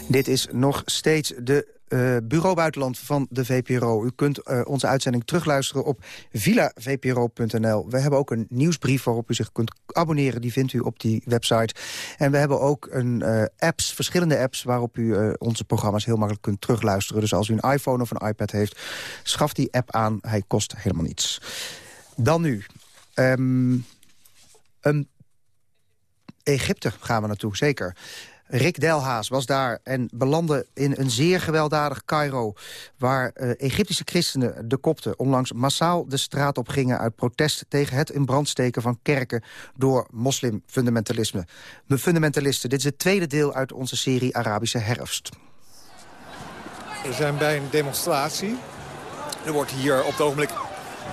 Dit is nog steeds de eh, Bureau Buitenland van de VPRO. U kunt eh, onze uitzending terugluisteren op villavpro.nl. We hebben ook een nieuwsbrief waarop u zich kunt abonneren. Die vindt u op die website. En we hebben ook een, eh, apps, verschillende apps... waarop u onze programma's heel makkelijk kunt terugluisteren. Dus als u een iPhone of een iPad heeft, schaf die app aan. Hij kost helemaal niets. Dan nu. Ehm, een Egypte gaan we naartoe, zeker. Rick Delhaas was daar en belandde in een zeer gewelddadig Cairo... waar eh, Egyptische christenen, de kopten, onlangs massaal de straat op gingen... uit protest tegen het in brand steken van kerken door moslimfundamentalisme. Fundamentalisten, dit is het tweede deel uit onze serie Arabische Herfst. We zijn bij een demonstratie. Er wordt hier op het ogenblik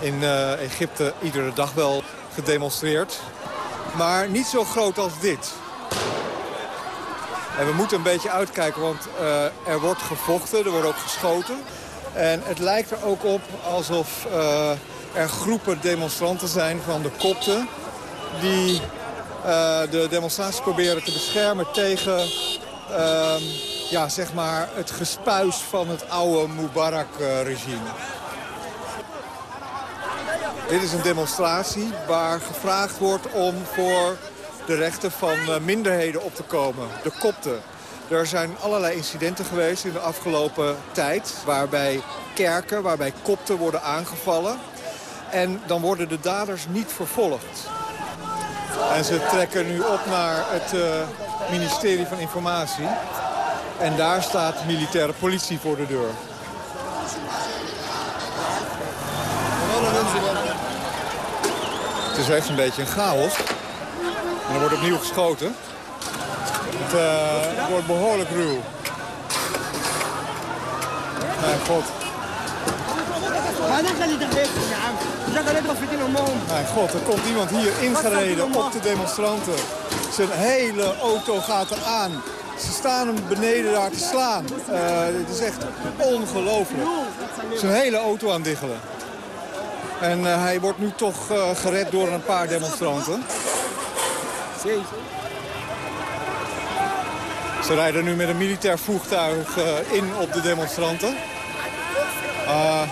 in eh, Egypte iedere dag wel gedemonstreerd. Maar niet zo groot als dit. En we moeten een beetje uitkijken, want eh, er wordt gevochten, er wordt ook geschoten. En het lijkt er ook op alsof eh, er groepen demonstranten zijn van de kopten... die eh, de demonstratie proberen te beschermen tegen ehm, ja, zeg maar het gespuis van het oude Mubarak-regime. Dit is een demonstratie waar gevraagd wordt om voor de rechten van eh, minderheden op te komen. De kopten. Er zijn allerlei incidenten geweest in de afgelopen tijd... waarbij kerken, waarbij kopten worden aangevallen. En dan worden de daders niet vervolgd. En ze trekken nu op naar het eh, ministerie van Informatie. En daar staat militaire politie voor de deur. Het is echt een beetje een chaos. En er wordt opnieuw geschoten. Het eh, wordt behoorlijk ruw. Mijn god. Mijn god, er komt iemand hier ingereden op de demonstranten. Zijn hele auto gaat eraan. Ze staan hem beneden daar te slaan. Eh, Het is echt ongelooflijk. Zijn hele auto aan diggelen. En eh, hij wordt nu toch gered door een paar demonstranten. Ze rijden nu met een militair voertuig eh, in op de demonstranten. Uh,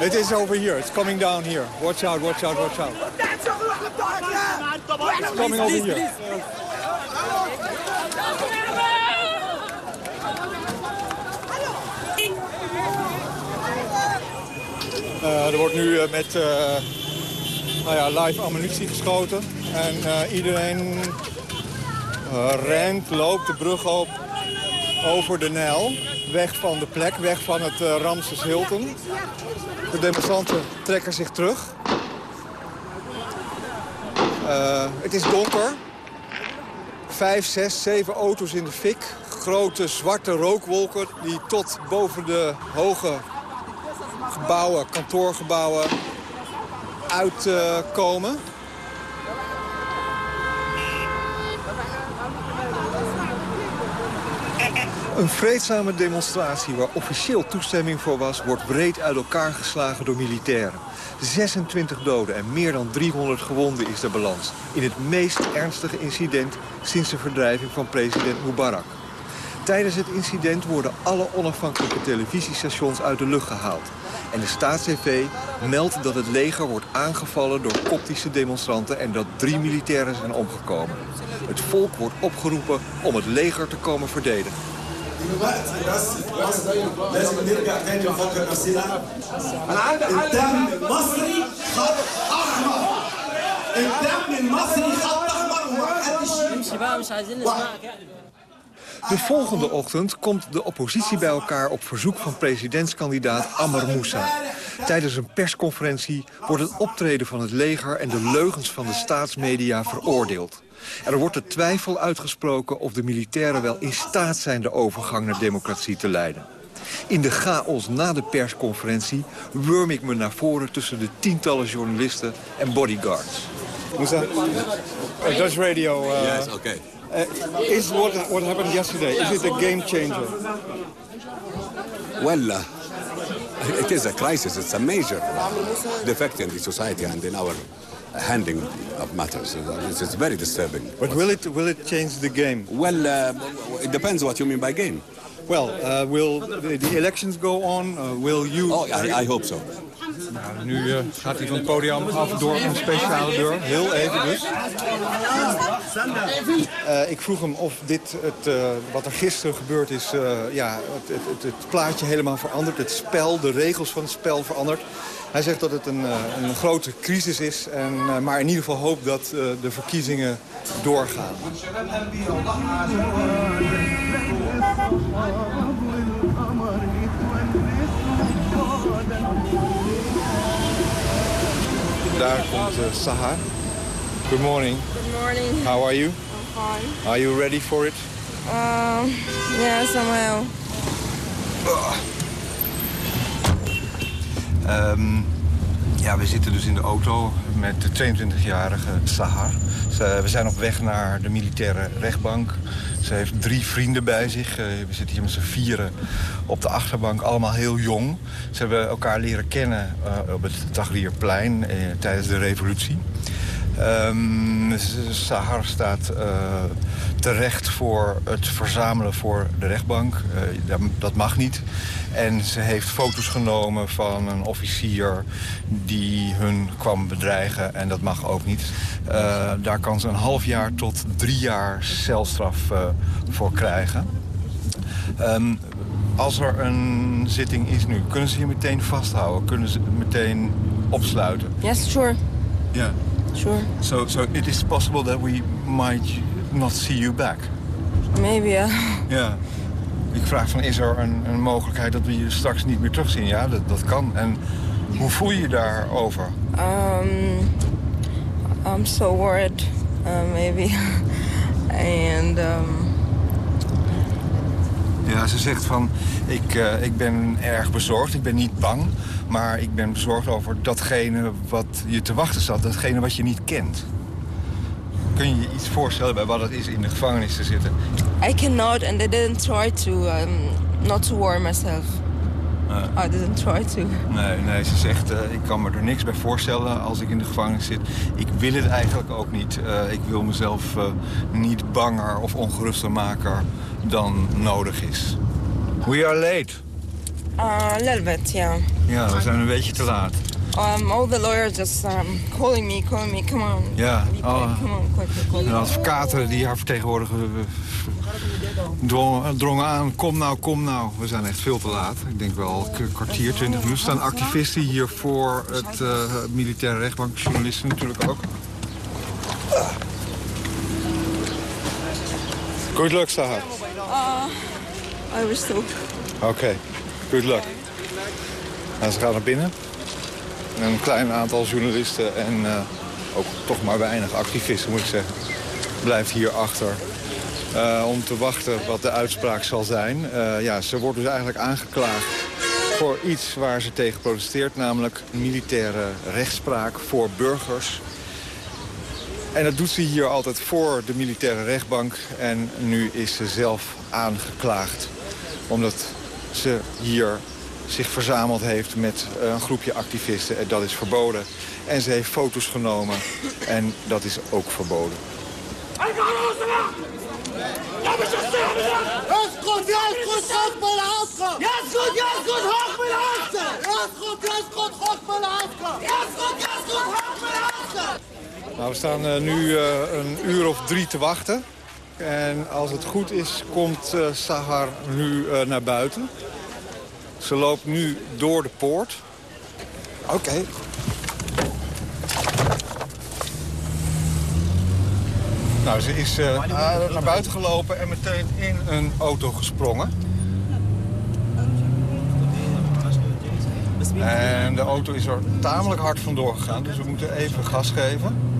it is over here. It's coming down here. Watch out, watch out, watch out. It's coming over here. Eh, er wordt nu eh, met eh, nou ja, live ammunitie geschoten. En eh, iedereen eh, rent, loopt de brug op over de Nijl. Weg van de plek, weg van het eh, Ramses Hilton. De demonstranten trekken zich terug. Het is donker. Vijf, zes, zeven auto's in de fik. Grote zwarte rookwolken die tot boven de hoge gebouwen, kantoorgebouwen uitkomen. Een vreedzame demonstratie waar officieel toestemming voor was... wordt breed uit elkaar geslagen door militairen. 26 doden en meer dan 300 gewonden is de balans. In het meest ernstige incident sinds de verdrijving van president Mubarak. Tijdens het incident worden alle onafhankelijke televisiestations uit de lucht gehaald. En de staatstv meldt dat het leger wordt aangevallen door koptische demonstranten... en dat drie militairen zijn omgekomen. Het volk wordt opgeroepen om het leger te komen verdedigen. De volgende ochtend komt de oppositie bij elkaar op verzoek van presidentskandidaat Ammar Moussa. Tijdens een persconferentie wordt het optreden van het leger en de leugens van de staatsmedia veroordeeld. Er wordt de twijfel uitgesproken of de militairen wel in staat zijn de overgang naar democratie te leiden. In de chaos na de persconferentie wurm ik me naar voren tussen de tientallen journalisten en bodyguards. Moussa, uh, Dutch radio. Uh, yes, okay. Uh, is what, what happened yesterday, is it a game changer? Well, uh, it is a crisis. It's a major defect in the society and in our handling of matters. It's, it's very disturbing. But will it, will it change the game? Well, uh, it depends what you mean by game. Well, uh, will the, the, elections go on? Uh, will you... Oh, I, I hope so. Nou, nu uh, gaat hij van het podium af door een speciale deur. Heel even dus. Uh, ik vroeg hem of dit, het, uh, wat er gisteren gebeurd is, ja, het, het, het, plaatje helemaal verandert. Het spel, de regels van het spel verandert. Hij zegt dat het een, een grote crisis is, en, maar in ieder geval hoopt dat de verkiezingen doorgaan. Daar komt uh, Sahar. Good morning. Good morning. How are you? I'm fine. Are you ready for it? Um, yeah, somehow. Um, ja, we zitten dus in de auto met de 22-jarige Sahar. We zijn op weg naar de militaire rechtbank. Ze heeft drie vrienden bij zich. Uh, we zitten hier met z'n vieren op de achterbank, allemaal heel jong. Ze hebben elkaar leren kennen uh, op het Tahrirplein uh, tijdens de revolutie. Um, Sahar staat uh, terecht voor het verzamelen voor de rechtbank. Uh, dat, mag niet. En ze heeft foto's genomen van een officier die hun kwam bedreigen. En dat mag ook niet. Uh, daar kan ze een half jaar tot drie jaar celstraf voor krijgen. Um, als er een zitting is nu, kunnen ze je meteen vasthouden? Kunnen ze meteen opsluiten? Yes, sure. Ja. Yeah. Sure. So, so it is possible that we might not see you back. Maybe, ja. Ja. Ik vraag van, is er een, een mogelijkheid dat we je straks niet meer terugzien? Ja, dat, dat kan. En hoe voel je je daarover? Um, I'm so worried, uh, maybe. And... Um... Ja, ze zegt van, ik, uh, ik ben erg bezorgd, ik ben niet bang... maar ik ben bezorgd over datgene wat je te wachten zat, datgene wat je niet kent. Kun je je iets voorstellen bij wat het is in de gevangenis te zitten? I cannot, and I didn't try to, um, not to worry myself. Uh, I didn't try to. Nee, nee ze zegt, uh, ik kan me er niks bij voorstellen als ik in de gevangenis zit. Ik wil het eigenlijk ook niet. Uh, ik wil mezelf niet banger of ongeruster maken dan nodig is. We are late. Uh, a little bit, yeah. Ja, we zijn een beetje te laat. Um, all the lawyers just um, calling me, calling me, come on. Ja, oh. come on, quick, quick. De advocaten die haar vertegenwoordigen drongen, aan. Kom nou, kom nou. We zijn echt veel te laat. Ik denk wel een kwartier, twintig minuten. Er staan activisten hier voor het uh, militaire rechtbank. Journalisten natuurlijk ook. Good luck, Sahar. Uh, I wish so. Oké, okay. good luck. Nou, ze gaan naar binnen. Een klein aantal journalisten en uh, ook toch maar weinig activisten, moet ik zeggen, blijft hier achter. Uh, om te wachten wat de uitspraak zal zijn. Uh, ja, ze wordt dus eigenlijk aangeklaagd voor iets waar ze tegen protesteert... namelijk militaire rechtspraak voor burgers. En dat doet ze hier altijd voor de militaire rechtbank. En nu is ze zelf aangeklaagd. Omdat ze hier zich verzameld heeft met een groepje activisten. En dat is verboden. En ze heeft foto's genomen. En dat is ook verboden. Ja, Nou, we staan uh, nu uh, een uur of drie te wachten. En als het goed is, komt uh, Sahar nu naar buiten. Ze loopt nu door de poort. Oké. Okay. Nou, ze is uh, naar buiten gelopen en meteen in een auto gesprongen. En de auto is er tamelijk hard vandoor gegaan, dus we moeten even gas geven.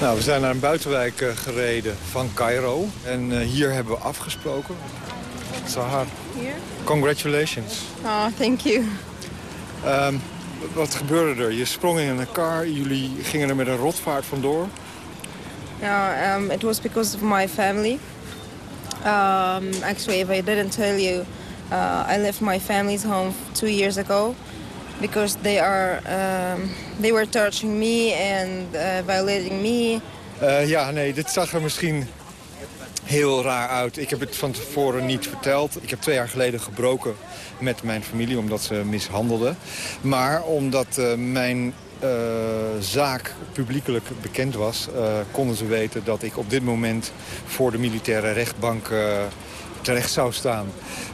Nou, we zijn naar een buitenwijk uh, gereden van Cairo. En uh, hier hebben we afgesproken. Sahar, Hier? congratulations. Oh, thank you. Um, wat gebeurde er? Je sprong in een car, jullie gingen er met een rotvaart vandoor. Yeah, um, it was because of my family. Um, actually, if I didn't tell you, uh, I left my family's home two years ago because they are um, they were touching me and uh, violating me. Uh, ja, nee, dit zag er misschien heel raar uit. Ik heb het van tevoren niet verteld. Ik heb twee jaar geleden gebroken met mijn familie omdat ze mishandelden. Maar omdat uh, mijn uh, zaak publiekelijk bekend was... Konden ze weten dat ik op dit moment voor de militaire rechtbank terecht zou staan.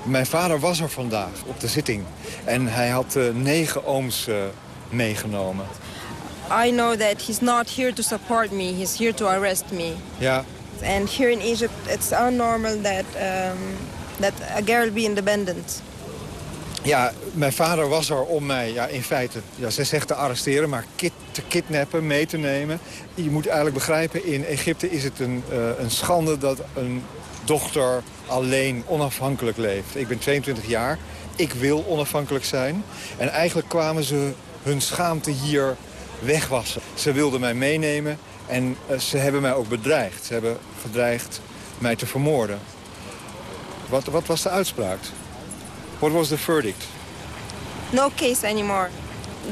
Mijn vader was er vandaag op de zitting. En hij had negen ooms meegenomen. I know that he's not here to support me. He's here to arrest me. Ja, And here in Egypt, it's unnormal that, um, that a girl be independent. Ja, mijn vader was er om mij ja, in feite, ja, ze zegt te arresteren, maar kid, te kidnappen, mee te nemen. Je moet eigenlijk begrijpen, in Egypte is het een, uh, een schande dat een dochter alleen onafhankelijk leeft. Ik ben 22 jaar, ik wil onafhankelijk zijn. En eigenlijk kwamen ze hun schaamte hier wegwassen. Ze wilden mij meenemen en uh, ze hebben mij ook bedreigd. Ze hebben gedreigd mij te vermoorden. Wat, wat was de uitspraak? What was the verdict? No case anymore.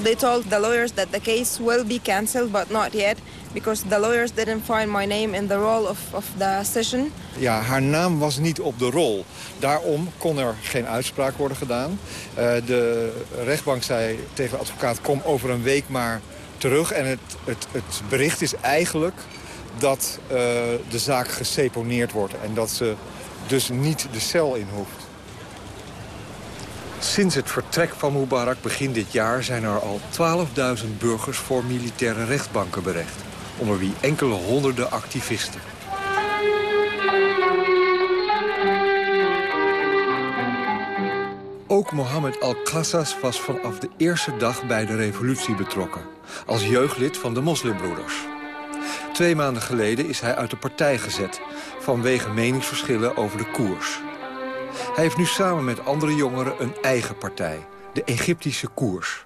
They told the lawyers that the case will be cancelled, but not yet. Because the lawyers didn't find my name in the roll of, of the session. Ja, haar naam was niet op de rol. Daarom kon er geen uitspraak worden gedaan. Uh, de rechtbank zei tegen de advocaat, kom over een week maar terug. En het, het, het bericht is eigenlijk dat uh, de zaak geseponeerd wordt. En dat ze dus niet de cel in hoeft. Sinds het vertrek van Mubarak begin dit jaar zijn er al 12.000 burgers voor militaire rechtbanken berecht. Onder wie enkele honderden activisten. Ook Mohammed Al-Qassas was vanaf de eerste dag bij de revolutie betrokken. Als jeugdlid van de moslimbroeders. Twee maanden geleden is hij uit de partij gezet... vanwege meningsverschillen over de koers. Hij heeft nu samen met andere jongeren een eigen partij. De Egyptische koers.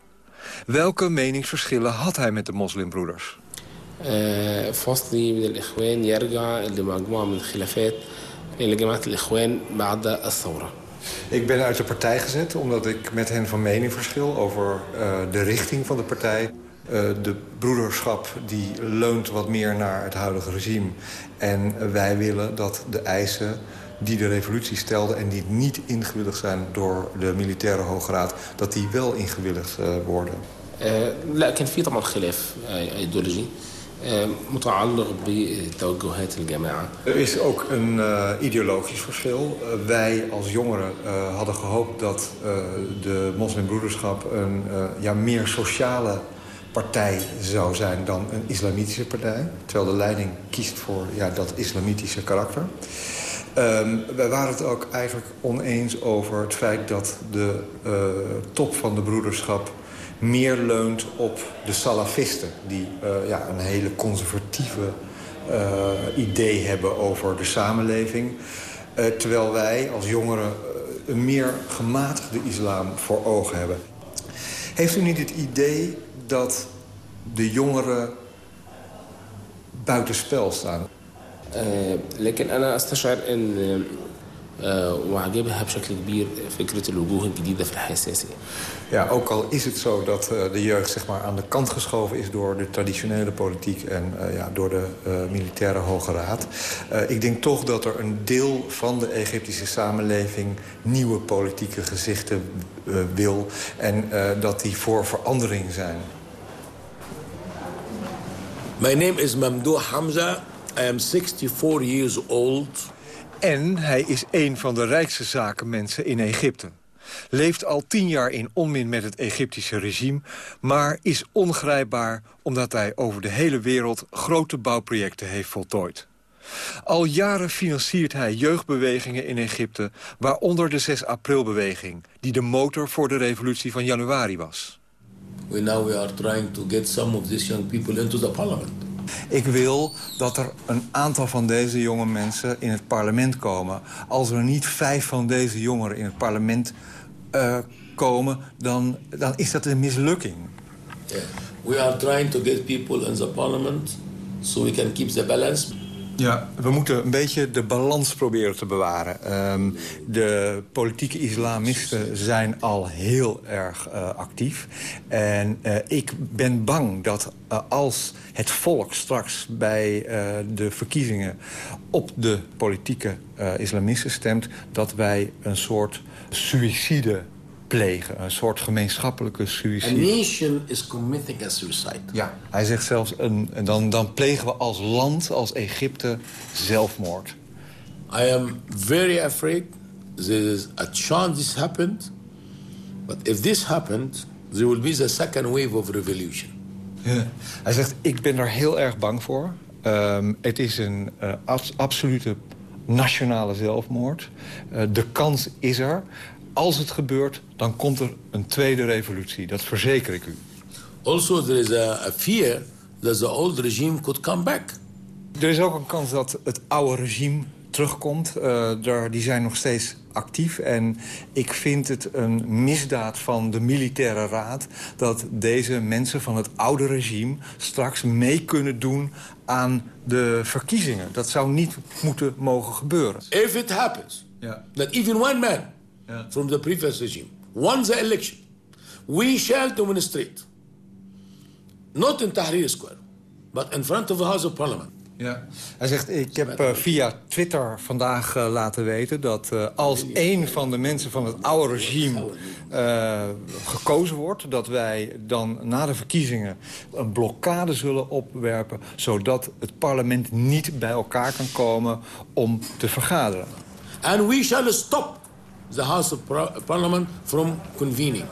Welke meningsverschillen had hij met de moslimbroeders? فصلي من الإخوان يرجع لمجموعة من الخلافات إلى جماعة الإخوان بعد الثورة. Ik ben uit de partij gezet omdat ik met hen van mening verschil over uh, de richting van de partij. Uh, de broederschap die leunt wat meer naar het huidige regime. En wij willen dat de eisen die de revolutie stelde... en die niet ingewilligd zijn door de militaire hoge raad... dat die wel ingewilligd uh, worden. لا كان في طبعا خلاف ايديولوجي متعلق بتوجهات الجماعه. Er is ook een uh, ideologisch verschil. Uh, wij als jongeren uh, hadden gehoopt dat de moslimbroederschap een ja, meer sociale partij zou zijn dan een islamitische partij. Terwijl de leiding kiest voor ja, dat islamitische karakter. Um, wij waren het ook eigenlijk oneens over het feit dat de top van de broederschap meer leunt op de salafisten... die uh, ja, een hele conservatieve uh, idee hebben over de samenleving. Uh, terwijl wij als jongeren een meer gematigde islam voor ogen hebben. Heeft u niet het idee dat de jongeren buitenspel staan? آه، لكن انا استشعر ان آه، وعجبها بشكل كبير فكره الوجوه الجديده في الحياه السياسيه. Ja, ook al is het zo dat uh, de jeugd zeg maar, aan de kant geschoven is... door de traditionele politiek en uh, ja, door de uh, militaire Hoge Raad. ik denk toch dat er een deel van de Egyptische samenleving... nieuwe politieke gezichten wil en dat die voor verandering zijn. My name is Mamdouh Hamza. I am 64 years old. En hij is een van de rijkste zakenmensen in Egypte. Leeft al tien jaar in onmin met het Egyptische regime... maar is ongrijpbaar omdat hij over de hele wereld grote bouwprojecten heeft voltooid. Al jaren financiert hij jeugdbewegingen in Egypte... waaronder de 6 april-beweging, die de motor voor de revolutie van januari was. We now we are trying to get some of these young people into the parliament. Ik wil dat er een aantal van deze jonge mensen in het parlement komen. Als er niet vijf van deze jongeren in het parlement uh, komen... Dan, dan is dat een mislukking. We are trying to get people in the parliament... so we can keep the balance. Ja, we moeten een beetje de balans proberen te bewaren. Um, de politieke islamisten zijn al heel erg uh, actief. En uh, ik ben bang dat uh, als het volk straks bij de verkiezingen... op de politieke islamisten stemt... dat wij een soort suïcide plegen. Een soort gemeenschappelijke suïcide. A nation is committing a suicide. Ja, hij zegt zelfs, een, dan, dan plegen we als land, als Egypte, zelfmoord. I am very afraid there is a chance this happened. But if this happened, there will be the second wave of revolution. Ja. Hij zegt, ik ben er heel erg bang voor. Um, het is een uh, abs absolute nationale zelfmoord. Uh, de kans is er als het gebeurt, dan komt er een tweede revolutie. Dat verzeker ik u. Also, there is a, a fear that the old regime could come back. Er is ook een kans dat het oude regime terugkomt. Uh, daar, die zijn nog steeds actief. En ik vind het een misdaad van de militaire raad... dat deze mensen van het oude regime straks mee kunnen doen aan de verkiezingen. Dat zou niet moeten mogen gebeuren. If it happens, yeah. that even one man yeah. from the previous regime won the election, we shall demonstrate. Not in Tahrir Square, but in front of the House of Parliament. Ja. Hij zegt, ik heb uh, via Twitter vandaag uh, laten weten... dat uh, als een van de mensen van het oude regime gekozen wordt... dat wij dan na de verkiezingen een blokkade zullen opwerpen... zodat het parlement niet bij elkaar kan komen om te vergaderen. And we shall stop the House of Parliament from convening.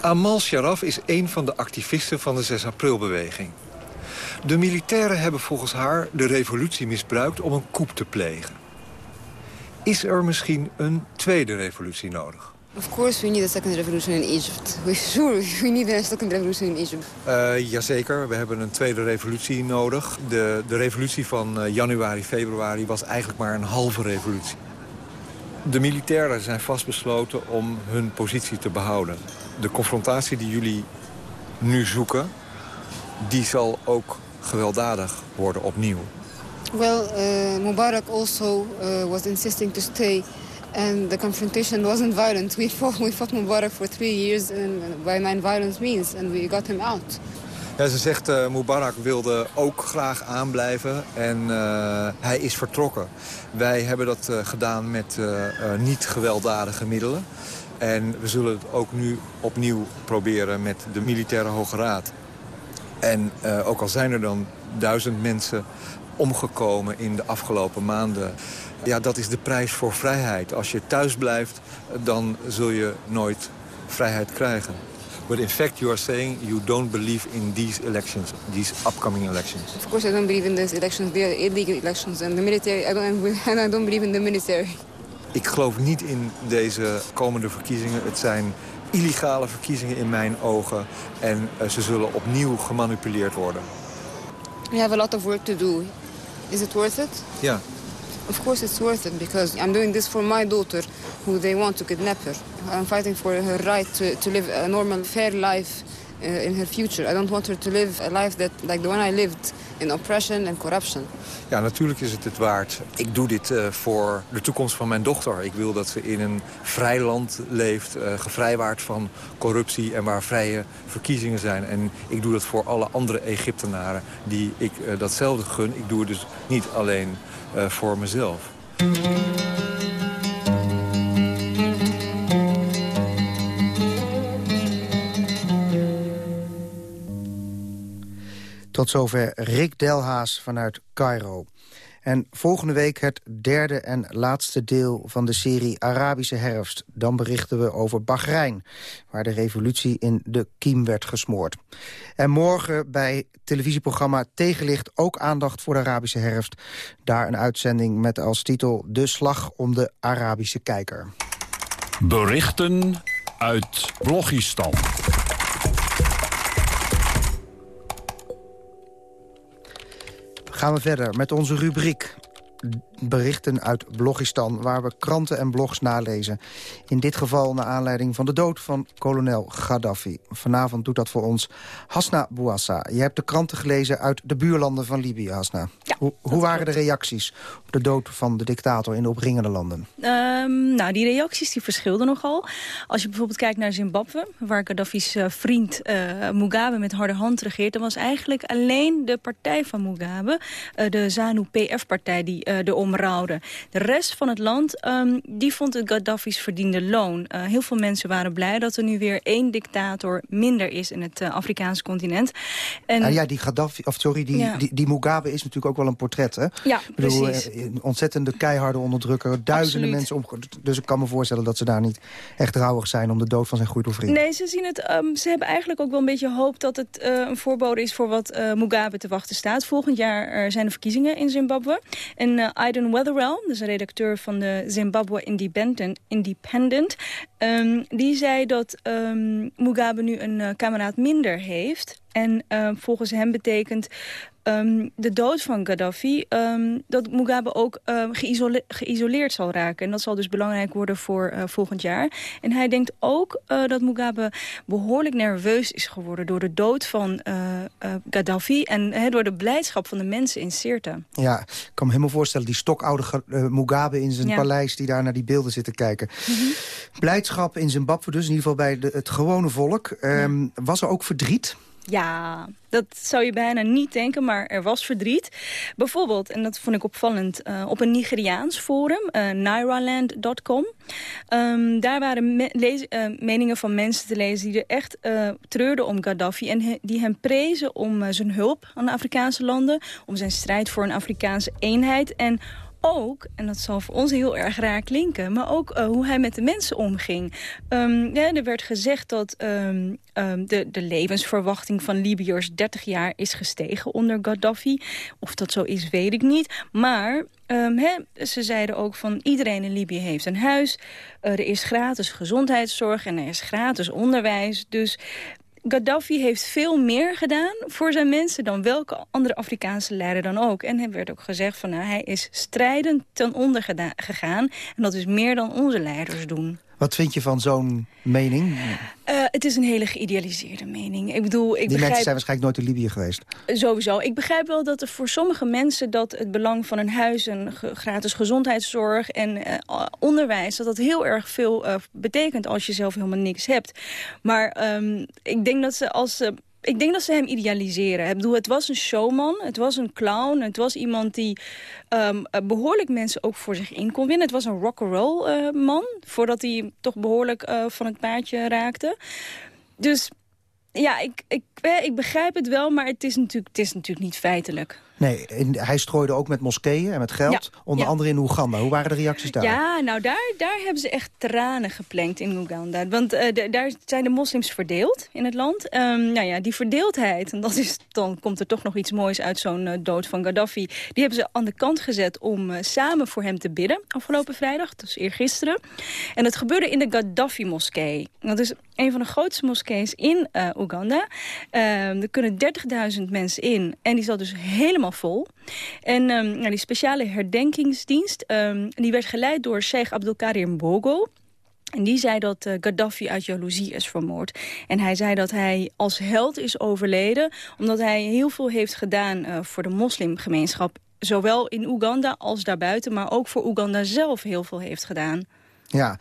Amal Sharaf is een van de activisten van de 6 april-beweging. De militairen hebben volgens haar de revolutie misbruikt om een coup te plegen. Is er misschien een tweede revolutie nodig? Of course we need a second revolution in Egypt. We sure we need a second revolution in Egypt. Uh, jazeker, we hebben een tweede revolutie nodig. De, de revolutie van uh, januari, februari was eigenlijk maar een halve revolutie. De militairen zijn vastbesloten om hun positie te behouden. De confrontatie die jullie nu zoeken, die zal ook gewelddadig worden opnieuw. Well, uh, Mubarak also uh, was insisting to stay and the confrontation wasn't violent. We fought, we fought Mubarak for three years and by non-violence means and we got him out. Ja, ze zegt uh, Mubarak wilde ook graag aanblijven en uh, hij is vertrokken. Wij hebben dat uh, gedaan met niet gewelddadige middelen. En we zullen het ook nu opnieuw proberen met de militaire hoge raad. En ook al zijn er dan duizend mensen omgekomen in de afgelopen maanden... ja, dat is de prijs voor vrijheid. Als je thuis blijft, dan zul je nooit vrijheid krijgen. But in fact, you are saying you don't believe in these elections, these upcoming elections. Of course, I don't believe in these elections. They are illegal elections, and the military. I don't, and I don't believe in the military. Ik geloof niet in deze komende verkiezingen. Het zijn illegale verkiezingen in mijn ogen. En uh, ze zullen opnieuw gemanipuleerd worden. We have a lot of work to do. Is it worth it? Ja. Of course it's worth it because I'm doing this for my daughter who they want to kidnap her. I'm fighting for her right to, to live a normal, fair life uh, in her future. I don't want her to live a life that, like the one I lived in oppression and corruption. Ja, natuurlijk is het het waard. Ik doe dit uh, voor de toekomst van mijn dochter. Ik wil dat ze in een vrij land leeft, uh, gevrijwaard van corruptie... en waar vrije verkiezingen zijn. En ik doe dat voor alle andere Egyptenaren die ik uh, datzelfde gun. Ik doe het dus niet alleen voor mezelf. Tot zover Rick Delhaas vanuit Cairo. En volgende week het derde en laatste deel van de serie Arabische Herfst. Dan berichten we over Bahrein, waar de revolutie in de kiem werd gesmoord. En morgen bij televisieprogramma Tegenlicht ook aandacht voor de Arabische Herfst. Daar een uitzending met als titel De Slag om de Arabische Kijker. Berichten uit Blogistan. Gaan we verder met onze rubriek berichten uit Blogistan... waar we kranten en blogs nalezen. In dit geval naar aanleiding van de dood van kolonel Gaddafi. Vanavond doet dat voor ons Hasna Bouassa. Je hebt de kranten gelezen uit de buurlanden van Libië, Hasna. hoe, hoe waren de reacties op de dood van de dictator in de opringende landen? Um, nou, die reacties die verschilden nogal. Als je bijvoorbeeld kijkt naar Zimbabwe... waar Gaddafi's uh, vriend uh, Mugabe met harde hand regeert... dan was eigenlijk alleen de partij van Mugabe... Uh, de ZANU-PF-partij die de omrouwde. De rest van het land um, die vond het Gaddafi's verdiende loon. Uh, heel veel mensen waren blij dat er nu weer één dictator minder is in het uh, Afrikaanse continent. En, ah, ja, die Gaddafi, of sorry, die, ja. die, die, Mugabe is natuurlijk ook wel een portret, hè? Ja, ik bedoel, precies. Een ontzettende keiharde onderdrukker, duizenden mensen om. Dus ik kan me voorstellen dat ze daar niet echt rouwig zijn om de dood van zijn goede vriend. Nee, ze zien het. Um, ze hebben eigenlijk ook wel een beetje hoop dat het uh, een voorbode is voor wat Mugabe te wachten staat. Volgend jaar zijn er verkiezingen in Zimbabwe. En Aiden Weatherell, dus een redacteur van de Zimbabwe Independent, um, die zei dat um, Mugabe nu een uh, kameraad minder heeft. En uh, volgens hem betekent um, de dood van Gaddafi... Um, dat Mugabe ook geïsole geïsoleerd zal raken. En dat zal dus belangrijk worden voor uh, volgend jaar. En hij denkt ook uh, dat Mugabe behoorlijk nerveus is geworden... door de dood van uh, Gaddafi en door de blijdschap van de mensen in Sirte. Ja, ik kan me helemaal voorstellen, die stokoude Mugabe in zijn ja. paleis... die daar naar die beelden zit te kijken. Mm -hmm. Blijdschap in Zimbabwe dus, in ieder geval bij de, het gewone volk. Ja. Was er ook verdriet? Ja, dat zou je bijna niet denken, maar er was verdriet. Bijvoorbeeld, en dat vond ik opvallend, uh, op een Nigeriaans forum, uh, nairaland.com. Um, daar waren me uh, meningen van mensen te lezen die er echt treurden om Gaddafi... en die hem prezen om zijn hulp aan de Afrikaanse landen... om zijn strijd voor een Afrikaanse eenheid... en ook, en dat zal voor ons heel erg raar klinken... maar ook uh, hoe hij met de mensen omging. Um, ja, er werd gezegd dat um, um, de, de levensverwachting van Libiërs 30 jaar is gestegen onder Gaddafi. Of dat zo is, weet ik niet. Maar he, ze zeiden ook van iedereen in Libië heeft een huis. Uh, er is gratis gezondheidszorg en er is gratis onderwijs. Dus Gaddafi heeft veel meer gedaan voor zijn mensen... dan welke andere Afrikaanse leider dan ook. En er werd ook gezegd van nou, hij is strijdend ten onder gegaan. En dat is meer dan onze leiders doen. Wat vind je van zo'n mening? Uh, het is een hele geïdealiseerde mening. Ik bedoel, ik Die begrijp... mensen zijn waarschijnlijk nooit in Libië geweest. Sowieso. Ik begrijp wel dat er voor sommige mensen... dat het belang van een huis en gratis gezondheidszorg en uh, onderwijs... dat dat heel erg veel uh, betekent als je zelf helemaal niks hebt. Maar um, ik denk dat ze als ze ik denk dat ze hem idealiseren. Ik bedoel, het was een showman, het was een clown... het was iemand die um, behoorlijk mensen ook voor zich in kon winnen. Het was een rock'n'roll uh, man, voordat hij toch behoorlijk uh, van het paardje raakte. Dus ja, ik, ik, ik begrijp het wel, maar het is natuurlijk, het is natuurlijk niet feitelijk. Nee, hij strooide ook met moskeeën en met geld. Ja, onder ja. andere in Oeganda. Hoe waren de reacties daar? Ja, nou daar, daar hebben ze echt tranen geplenkt in Oeganda. Want uh, de, daar zijn de moslims verdeeld in het land. Um, nou ja, die verdeeldheid, en dat is, dan komt er toch nog iets moois uit zo'n uh, dood van Gaddafi. Die hebben ze aan de kant gezet om uh, samen voor hem te bidden. Afgelopen vrijdag, dus eergisteren. En dat gebeurde in de Gaddafi-moskee. Dat is een van de grootste moskees in Oeganda. er kunnen 30.000 mensen in. En die zat dus helemaal vol. En um, nou, die speciale herdenkingsdienst um, die werd geleid door Sheikh Abdulkadir Mbogo. En die zei dat uh, Gaddafi uit jaloezie is vermoord. En hij zei dat hij als held is overleden... omdat hij heel veel heeft gedaan uh, voor de moslimgemeenschap. Zowel in Oeganda als daarbuiten, maar ook voor Oeganda zelf heel veel heeft gedaan. Ja,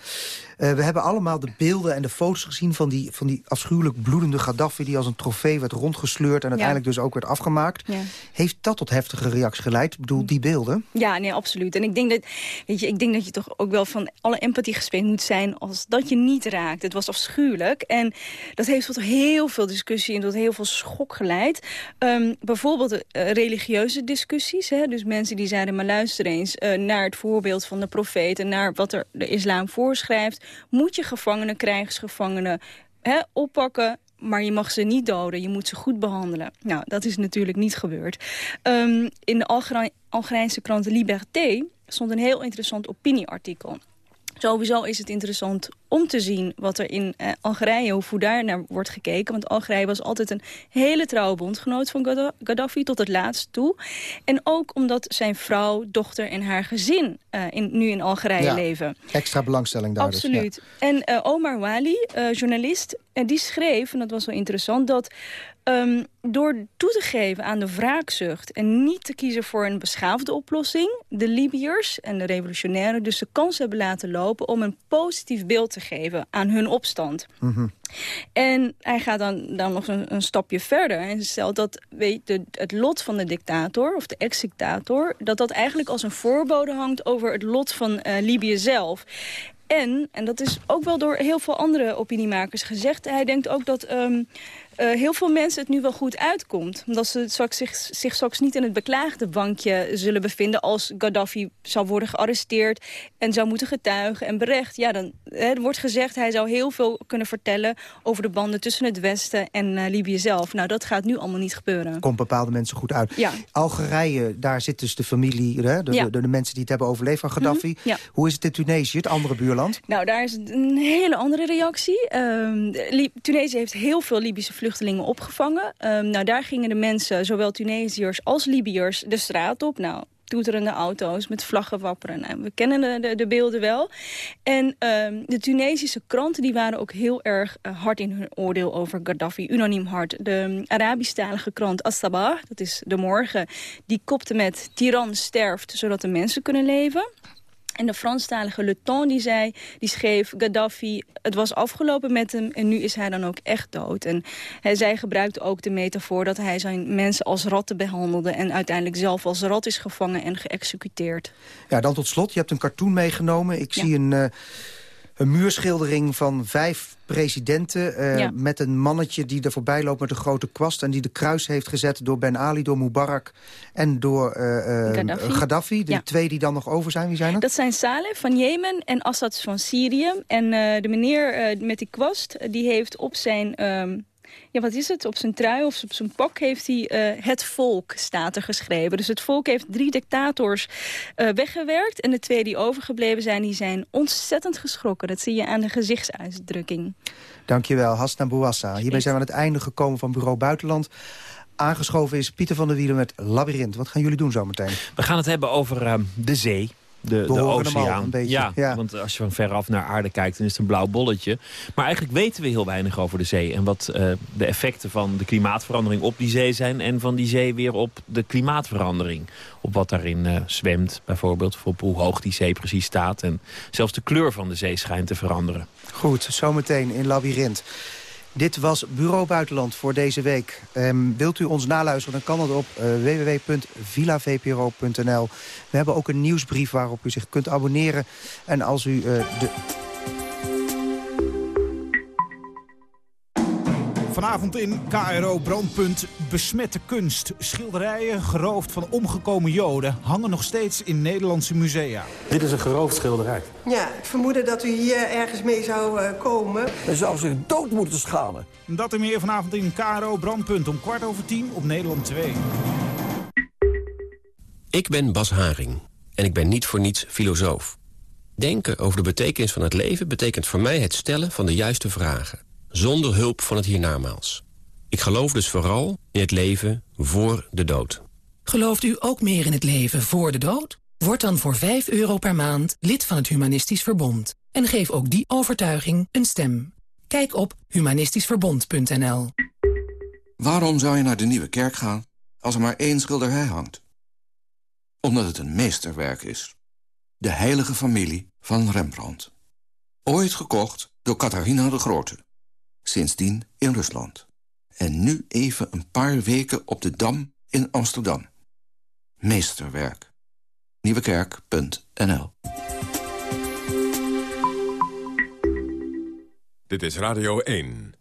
uh, we hebben allemaal de beelden en de foto's gezien... van die, van die afschuwelijk bloedende Gaddafi... die als een trofee werd rondgesleurd en uiteindelijk ja. dus ook werd afgemaakt. Ja. Heeft dat tot heftige reacties geleid? Ik bedoel, die beelden? Ja, nee, absoluut. En ik denk dat, weet je, ik denk dat je toch ook wel van alle empathie gespeeld moet zijn... als dat je niet raakt. Het was afschuwelijk. En dat heeft tot heel veel discussie en tot heel veel schok geleid. Um, bijvoorbeeld uh, religieuze discussies. Hè? Dus mensen die zeiden, maar luister eens... Uh, naar het voorbeeld van de profeet en naar wat er de islam voorschrijft moet je gevangenen, krijgsgevangenen hè, oppakken maar je mag ze niet doden. Je moet ze goed behandelen. Nou, dat is natuurlijk niet gebeurd. Um, in de Algerij Algerijnse krant Liberté stond een heel interessant opinieartikel. Sowieso is het interessant om te zien wat er in uh, Algerije, hoe daar naar wordt gekeken. Want Algerije was altijd een hele trouwe bondgenoot van Gaddafi tot het laatst toe. En ook omdat zijn vrouw, dochter en haar gezin uh, in, nu in Algerije ja, leven. Extra belangstelling daar Absoluut. Dus, ja. En uh, Omar Wali, journalist, en die schreef, en dat was wel interessant... dat Um, door toe te geven aan de wraakzucht en niet te kiezen voor een beschaafde oplossing... de Libiërs en de revolutionairen dus de kans hebben laten lopen... om een positief beeld te geven aan hun opstand. Mm -hmm. En hij gaat dan, dan nog een, een, stapje verder en stelt dat weet, de, het lot van de dictator of de ex-dictator... dat dat eigenlijk als een voorbode hangt over het lot van uh, Libië zelf. En, en dat is ook wel door heel veel andere opiniemakers gezegd... hij denkt ook dat... Um, uh, heel veel mensen het nu wel goed uitkomt. Omdat ze straks zich, zich straks niet in het beklaagde bankje zullen bevinden... als Gaddafi zou worden gearresteerd en zou moeten getuigen en berecht. Ja, dan hè, wordt gezegd hij zou heel veel kunnen vertellen... over de banden tussen het Westen en uh, Libië zelf. Nou, dat gaat nu allemaal niet gebeuren. Komt bepaalde mensen goed uit. Ja. Algerije, daar zit dus de familie, hè, de, ja. de, de, mensen die het hebben overleefd van Gaddafi. Mm -hmm. ja. Hoe is het in Tunesië, het andere buurland? Nou, daar is een hele andere reactie. Uh, Tunesië heeft heel veel Libische vluchtelingen opgevangen. Um, nou, daar gingen de mensen, zowel Tunesiërs als Libiërs, de straat op. Nou, toeterende auto's met vlaggen wapperen. Nou, we kennen de, de, de, beelden wel. En um, de Tunesische kranten die waren ook heel erg uh, hard in hun oordeel over Gaddafi. Unaniem hard. De Arabisch-talige krant As-Sabah, dat is de morgen... die kopte met tiran sterft, zodat de mensen kunnen leven... En de Franstalige Le Temps die zei, die schreef Gaddafi, het was afgelopen met hem en nu is hij dan ook echt dood. En hij, zij gebruikte ook de metafoor dat hij zijn mensen als ratten behandelde en uiteindelijk zelf als rat is gevangen en geëxecuteerd. Ja, dan tot slot, je hebt een cartoon meegenomen. Ik ja. zie een, uh, een muurschildering van vijf presidenten... Uh, ja. met een mannetje die er voorbij loopt met een grote kwast... en die de kruis heeft gezet door Ben Ali, door Mubarak en door uh, Gaddafi. Gaddafi. De ja. twee die dan nog over zijn, wie zijn dat? Dat zijn Saleh van Jemen en Assad van Syrië. En de meneer met die kwast, die heeft op zijn... Um, ja, wat is het? Op zijn trui of op zijn pak heeft hij uh, het volk, staat er geschreven. Dus het volk heeft drie dictators uh, weggewerkt. En de twee die overgebleven zijn, die zijn ontzettend geschrokken. Dat zie je aan de gezichtsuitdrukking. Dankjewel, Hasna Bouassa. Hiermee zijn we aan het einde gekomen van Bureau Buitenland. Aangeschoven is Pieter van der Wielen met Labyrinth. Wat gaan jullie doen zometeen? We gaan het hebben over uh, de zee. De, de oceaan. Ja, ja, want als je van veraf naar aarde kijkt, dan is het een blauw bolletje. Maar eigenlijk weten we heel weinig over de zee. En wat uh, de effecten van de klimaatverandering op die zee zijn... en van die zee weer op de klimaatverandering. Op wat daarin uh, zwemt bijvoorbeeld. Of op hoe hoog die zee precies staat. En zelfs de kleur van de zee schijnt te veranderen. Goed, zometeen in Labyrinth. Dit was Bureau Buitenland voor deze week. Um, wilt u ons naluisteren, dan kan dat op uh, www.villavpro.nl. We hebben ook een nieuwsbrief waarop u zich kunt abonneren. En als u uh, de... Vanavond in KRO Brandpunt besmette kunst. Schilderijen geroofd van omgekomen joden hangen nog steeds in Nederlandse musea. Dit is een geroofd schilderij. Ja, ik vermoedde dat u hier ergens mee zou uh, komen. Hij zou zich dood moeten schamen. Dat en meer vanavond in KRO Brandpunt om kwart over tien op Nederland 2. Ik ben Bas Haring en ik ben niet voor niets filosoof. Denken over de betekenis van het leven betekent voor mij het stellen van de juiste vragen zonder hulp van het hiernamaals. Ik geloof dus vooral in het leven voor de dood. Gelooft u ook meer in het leven voor de dood? Word dan voor 5 euro per maand lid van het Humanistisch Verbond. En geef ook die overtuiging een stem. Kijk op humanistischverbond.nl. Waarom zou je naar de Nieuwe Kerk gaan als er maar één schilderij hangt? Omdat het een meesterwerk is. De heilige familie van Rembrandt. Ooit gekocht door Catharina de Grote. Sindsdien in Rusland. En nu even een paar weken op de Dam in Amsterdam. Meesterwerk. Nieuwekerk.nl Dit is Radio 1.